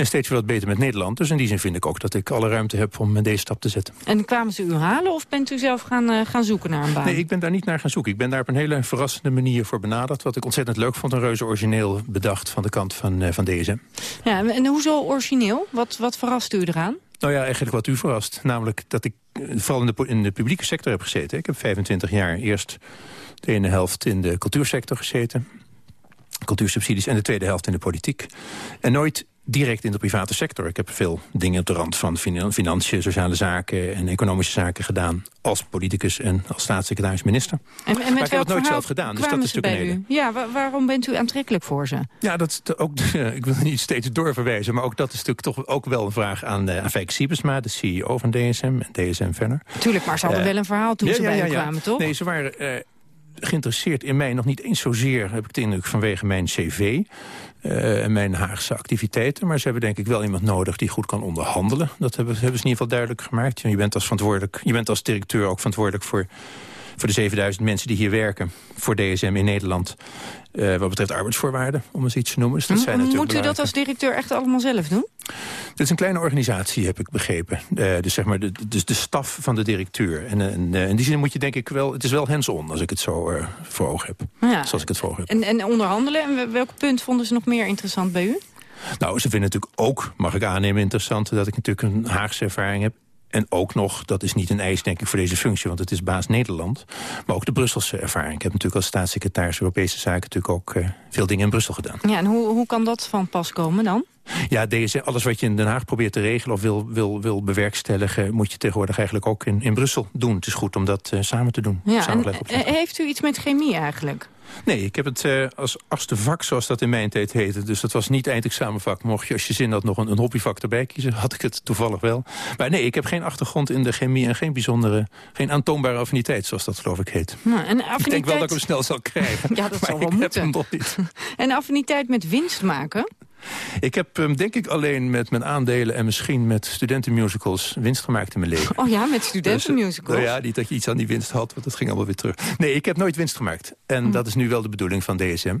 En steeds weer wat beter met Nederland. Dus in die zin vind ik ook dat ik alle ruimte heb om deze stap te zetten. En kwamen ze u halen of bent u zelf gaan, uh, gaan zoeken naar een baan? Nee, ik ben daar niet naar gaan zoeken. Ik ben daar op een hele verrassende manier voor benaderd. Wat ik ontzettend leuk vond. Een reuze origineel bedacht van de kant van, uh, van DSM. Ja, en hoezo origineel? Wat, wat verrast u eraan? Nou ja, eigenlijk wat u verrast. Namelijk dat ik uh, vooral in de, in de publieke sector heb gezeten. Ik heb 25 jaar eerst de ene helft in de cultuursector gezeten cultuursubsidies en de tweede helft in de politiek. En nooit direct in de private sector. Ik heb veel dingen op de rand van financiën, sociale zaken en economische zaken gedaan als politicus en als staatssecretaris-minister. En, en met maar ik heb het nooit zelf gedaan, dus dat is natuurlijk een Ja, waarom bent u aantrekkelijk voor ze? Ja, dat is ook, ik wil niet steeds doorverwijzen, maar ook dat is natuurlijk toch ook wel een vraag aan, uh, aan Siebesma, de CEO van DSM en DSM verder. Tuurlijk, maar ze hadden uh, wel een verhaal toen ja, ze ja, bij ja, kwamen, toch? Nee, ze waren... Uh, geïnteresseerd in mij nog niet eens zozeer, heb ik de indruk, vanwege mijn cv uh, mijn Haagse activiteiten. Maar ze hebben denk ik wel iemand nodig die goed kan onderhandelen. Dat hebben, hebben ze in ieder geval duidelijk gemaakt. Je bent als, verantwoordelijk, je bent als directeur ook verantwoordelijk voor voor de 7000 mensen die hier werken voor DSM in Nederland. Uh, wat betreft arbeidsvoorwaarden, om eens iets te noemen. Dus dat zijn Moet u dat als directeur echt allemaal zelf doen? Dit is een kleine organisatie, heb ik begrepen. Uh, dus zeg maar de, dus de staf van de directeur. En, en uh, in die zin moet je denk ik wel... Het is wel hands-on, als ik het zo voor ogen heb. Ja. Zoals ik het voor ogen heb. En, en onderhandelen, en welk punt vonden ze nog meer interessant bij u? Nou, ze vinden natuurlijk ook, mag ik aannemen, interessant... dat ik natuurlijk een Haagse ervaring heb en ook nog, dat is niet een eis denk ik voor deze functie... want het is baas Nederland, maar ook de Brusselse ervaring. Ik heb natuurlijk als staatssecretaris Europese Zaken... natuurlijk ook uh, veel dingen in Brussel gedaan. Ja, en hoe, hoe kan dat van pas komen dan? Ja, deze, alles wat je in Den Haag probeert te regelen of wil, wil, wil bewerkstelligen... moet je tegenwoordig eigenlijk ook in, in Brussel doen. Het is goed om dat uh, samen te doen. Ja, en, heeft u iets met chemie eigenlijk? Nee, ik heb het uh, als achtste vak, zoals dat in mijn tijd heette. Dus dat was niet eindexamenvak. Mocht je als je zin had nog een, een hobbyvak erbij kiezen, had ik het toevallig wel. Maar nee, ik heb geen achtergrond in de chemie en geen bijzondere, geen aantoonbare affiniteit, zoals dat geloof ik heet. Nou, en affiniteit... Ik denk wel dat ik hem snel zal krijgen. ja, dat zal wel moeten. nog niet. en affiniteit met winst maken? Ik heb denk ik alleen met mijn aandelen en misschien met studentenmusicals winst gemaakt in mijn leven. Oh ja, met studentenmusicals? Dus, nou ja, niet dat je iets aan die winst had, want dat ging allemaal weer terug. Nee, ik heb nooit winst gemaakt. En hm. dat is nu wel de bedoeling van DSM.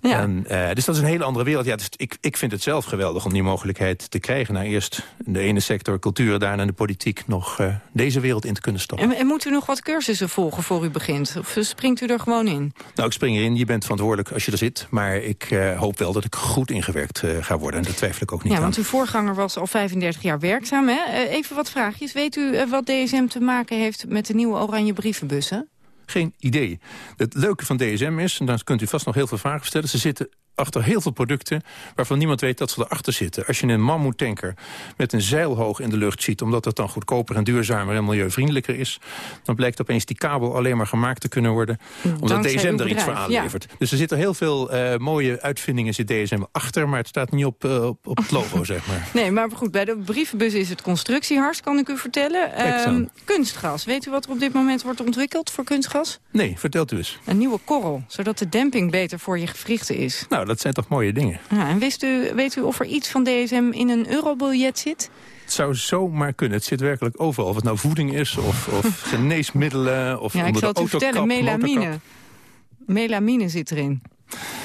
Ja. En, uh, dus dat is een hele andere wereld. Ja, dus ik, ik vind het zelf geweldig om die mogelijkheid te krijgen. Nou, eerst de ene sector cultuur, daarna de politiek nog uh, deze wereld in te kunnen stappen. En, en moet u nog wat cursussen volgen voor u begint? Of springt u er gewoon in? Nou, ik spring erin. Je bent verantwoordelijk als je er zit. Maar ik uh, hoop wel dat ik goed ingewerkt ga worden. En dat twijfel ik ook niet ja, aan. want uw voorganger was al 35 jaar werkzaam. Hè? even wat vraagjes. Weet u wat DSM te maken heeft met de nieuwe oranje brievenbussen? Geen idee. Het leuke van DSM is, en daar kunt u vast nog heel veel vragen stellen... ze zitten achter heel veel producten waarvan niemand weet dat ze erachter zitten. Als je een mammoetanker met een zeil hoog in de lucht ziet... omdat dat dan goedkoper en duurzamer en milieuvriendelijker is... dan blijkt opeens die kabel alleen maar gemaakt te kunnen worden... omdat Dankzij DSM er iets voor ja. aanlevert. Dus er zitten heel veel uh, mooie uitvindingen zit DSM achter... maar het staat niet op, uh, op, op het logo, zeg maar. Nee, maar goed, bij de brievenbus is het constructiehars, kan ik u vertellen. Ehm, kunstgas, weet u wat er op dit moment wordt ontwikkeld voor kunstgas? Nee, vertelt u eens. Een nieuwe korrel, zodat de demping beter voor je gewrichten is. Nou, dat zijn toch mooie dingen. Ja, en wist u, weet u of er iets van DSM in een eurobiljet zit? Het zou zomaar kunnen. Het zit werkelijk overal. Of het nou voeding is, of, of geneesmiddelen, of Ja, ik zal het u vertellen, melamine. motorkap. Melamine zit erin.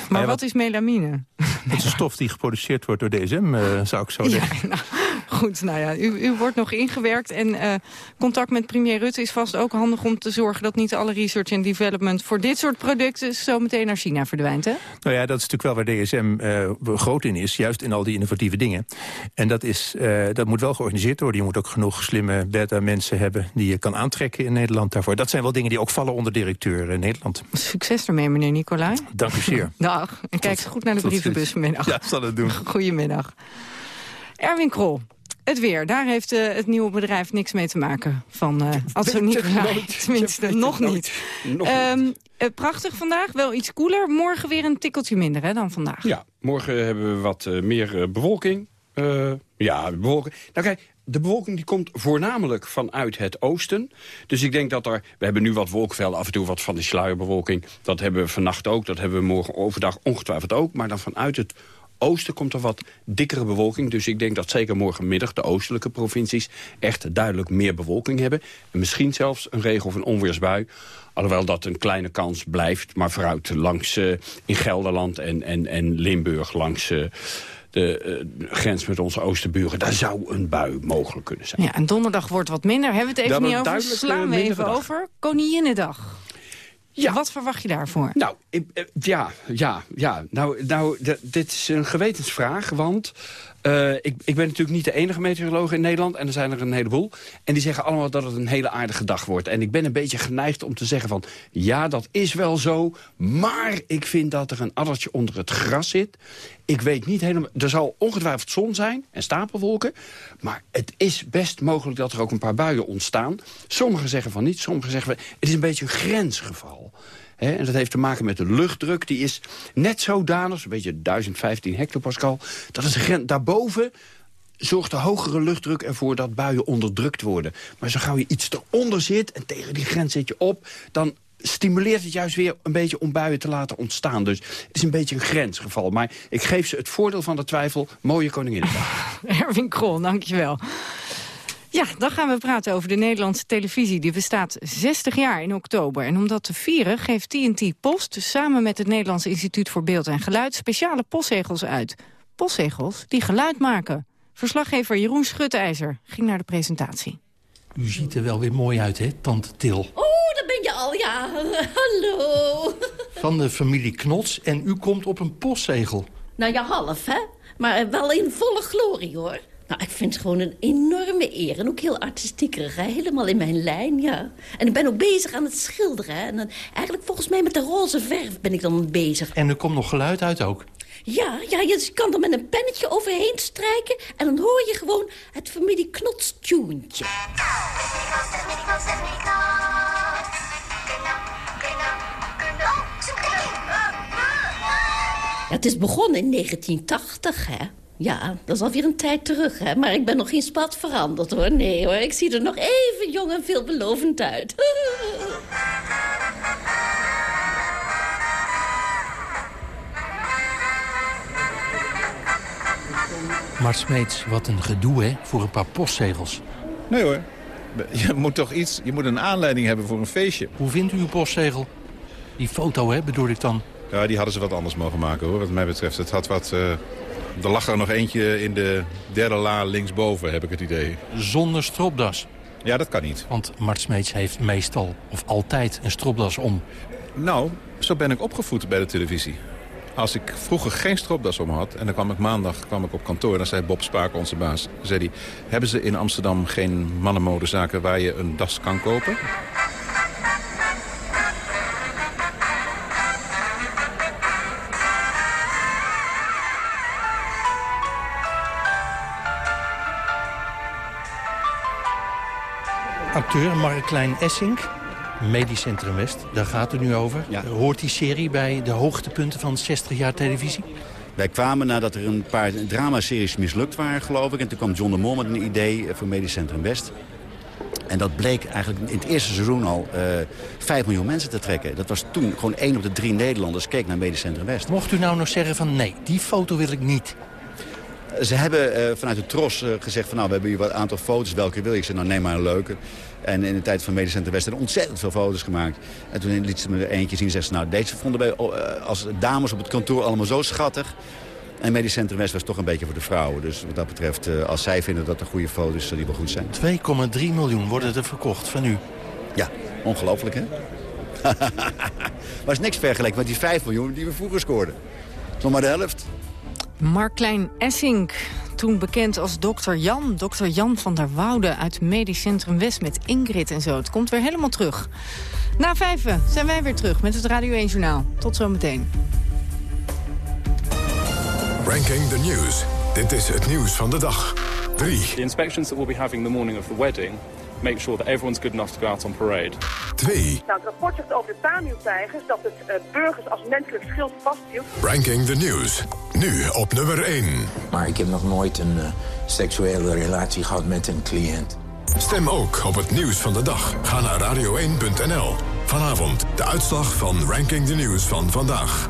Maar ja, wat wat- is melamine? Dat is een stof die geproduceerd wordt door DSM, eh, zou ik zo Ja, zeggen. nou, Goed, nou ja, u, u wordt nog ingewerkt. En uh, contact met premier Rutte is vast ook handig om te zorgen... dat niet alle research en development voor dit soort producten... zo meteen naar China verdwijnt, hè? Nou ja, dat is natuurlijk wel waar DSM uh, groot in is. Juist in al die innovatieve dingen. En dat, is, uh, dat moet wel georganiseerd worden. Je moet ook genoeg slimme beta-mensen hebben... die je kan aantrekken in Nederland daarvoor. Dat zijn wel dingen die ook vallen onder directeur in Nederland. Succes ermee, meneer Nicolai. Dank u zeer. Dag. En kijk goed naar de brievenbus vanmiddag. Ja, zal het doen. Goedemiddag. Erwin Krol. Het weer, daar heeft uh, het nieuwe bedrijf niks mee te maken. Van, uh, als we niet tenminste, nog niet. Nog um, niet. Uh, prachtig vandaag, wel iets koeler. Morgen weer een tikkeltje minder hè, dan vandaag. Ja, morgen hebben we wat meer bewolking. ja, bewolking. Nou kijk, de bewolking die komt voornamelijk vanuit het oosten. Dus ik denk dat er... We hebben nu wat wolkvelden, af en toe wat van die sluierbewolking. Dat hebben we vannacht ook, dat hebben we morgen overdag ongetwijfeld ook. Maar dan vanuit het oosten komt er wat dikkere bewolking. Dus ik denk dat zeker morgenmiddag de oostelijke provincies... echt duidelijk meer bewolking hebben. En misschien zelfs een regen- of een onweersbui. Alhoewel dat een kleine kans blijft. Maar vooruit langs uh, in Gelderland en, en, en Limburg langs... Uh, de uh, grens met onze oosterburen. Daar zou een bui mogelijk kunnen zijn. Ja, en donderdag wordt wat minder. Hebben we het even niet over? Slaan we even dag. over. Koninginnedag. Ja. Wat verwacht je daarvoor? Nou, ja, ja, ja. Nou, nou dit is een gewetensvraag, want uh, ik, ik, ben natuurlijk niet de enige meteoroloog in Nederland. En er zijn er een heleboel. En die zeggen allemaal dat het een hele aardige dag wordt. En ik ben een beetje geneigd om te zeggen van... ja, dat is wel zo. Maar ik vind dat er een addertje onder het gras zit. Ik weet niet helemaal... Er zal ongetwijfeld zon zijn en stapelwolken. Maar het is best mogelijk dat er ook een paar buien ontstaan. Sommigen zeggen van niet. Sommigen zeggen van... het is een beetje een grensgeval. En dat heeft te maken met de luchtdruk. Die is net zodanig, een beetje 1015 hectopascal. Dat is de daarboven zorgt de hogere luchtdruk ervoor dat buien onderdrukt worden. Maar zo gauw je iets eronder zit en tegen die grens zit je op... dan stimuleert het juist weer een beetje om buien te laten ontstaan. Dus het is een beetje een grensgeval. Maar ik geef ze het voordeel van de twijfel. Mooie Koninginnedag. Erwin Krol, dankjewel. Ja, dan gaan we praten over de Nederlandse televisie. Die bestaat 60 jaar in oktober. En om dat te vieren geeft TNT Post samen met het Nederlands Instituut voor Beeld en Geluid speciale postzegels uit. Postzegels die geluid maken. Verslaggever Jeroen Schutijzer ging naar de presentatie. U ziet er wel weer mooi uit, hè, tante Til? Oh, daar ben je al, ja. Hallo. Van de familie Knots en u komt op een postzegel. Nou ja, half, hè. Maar wel in volle glorie, hoor. Nou, ik vind het gewoon een enorme eer. En ook heel artistiekerig, hè? helemaal in mijn lijn, ja. En ik ben ook bezig aan het schilderen. Hè? En dan, eigenlijk volgens mij met de roze verf ben ik dan bezig. En er komt nog geluid uit ook? Ja, ja, je kan er met een pennetje overheen strijken... en dan hoor je gewoon het familie Knots tuentje. Ja, het is begonnen in 1980, hè. Ja, dat is alweer een tijd terug, hè. Maar ik ben nog geen spat veranderd, hoor. Nee, hoor. Ik zie er nog even jong en veelbelovend uit. Mart Smeets, wat een gedoe, hè, voor een paar postzegels. Nee hoor. Je moet toch iets, je moet een aanleiding hebben voor een feestje. Hoe vindt u uw postzegel? Die foto, hè, bedoel ik dan? Ja, die hadden ze wat anders mogen maken, hoor, wat mij betreft. Het had wat... Uh er lag er nog eentje in de derde la linksboven, heb ik het idee. Zonder stropdas? Ja, dat kan niet. Want Mart Smeets heeft meestal of altijd een stropdas om. Nou, zo ben ik opgevoed bij de televisie. Als ik vroeger geen stropdas om had... en dan kwam ik maandag kwam ik op kantoor... en dan zei Bob Spaak, onze baas, zei hij... hebben ze in Amsterdam geen mannenmodezaken waar je een das kan kopen? Acteur Mark Klein Essink, Medisch Centrum West, daar gaat het nu over. Hoort die serie bij de hoogtepunten van 60 jaar televisie? Wij kwamen nadat er een paar dramaseries mislukt waren, geloof ik. En toen kwam John de Mol met een idee voor Medisch Centrum West. En dat bleek eigenlijk in het eerste seizoen al uh, eh, 5 miljoen mensen te trekken. Dat was toen gewoon één op de drie Nederlanders keek naar Medisch Centrum West. Mocht u nou nog zeggen van nee, die foto wil ik niet? Ze hebben uh, vanuit de Tros uh, gezegd van nou, we hebben hier wat aantal foto's. Welke wil ik? Ze nou, neem maar een leuke. En in de tijd van Medisch Centrum West hebben ontzettend veel foto's gemaakt. En toen liet ze me er eentje zien en zei ze, nou, deze vonden wij uh, als dames op het kantoor allemaal zo schattig. En Medisch Centrum West was toch een beetje voor de vrouwen. Dus wat dat betreft, als zij vinden dat er goede foto's die wel goed zijn. 2,3 miljoen worden er verkocht van u. Ja, ongelooflijk hè? was niks vergeleken met die 5 miljoen die we vroeger scoorden. Nog maar de helft. Mark Klein Essink, toen bekend als dokter Jan. Dokter Jan van der Woude uit Medisch Centrum West met Ingrid en zo. Het komt weer helemaal terug. Na vijven zijn wij weer terug met het Radio 1 Journaal. Tot zometeen. Ranking the News. Dit is het nieuws van de dag. 3. The inspections that we'll be having the morning of the wedding make sure that everyone's good enough to go out on parade. 2. Nou, het rapport zegt over de Tamil-tijgers dat het uh, burgers als menselijk schild vasthield. Ranking the News. Nu op nummer 1. Maar ik heb nog nooit een uh, seksuele relatie gehad met een cliënt. Stem ook op het nieuws van de dag. Ga naar radio1.nl. Vanavond de uitslag van Ranking the News van vandaag.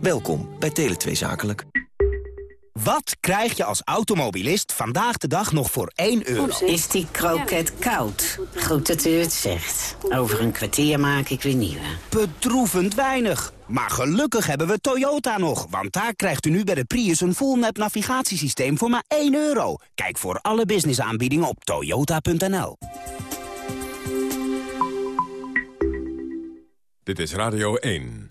Welkom bij Tele2 Zakelijk. Wat krijg je als automobilist vandaag de dag nog voor 1 euro? Is die kroket koud? Goed dat u het zegt. Over een kwartier maak ik weer nieuwe. Bedroevend weinig. Maar gelukkig hebben we Toyota nog. Want daar krijgt u nu bij de Prius een full-map navigatiesysteem voor maar 1 euro. Kijk voor alle businessaanbiedingen op toyota.nl. Dit is Radio 1.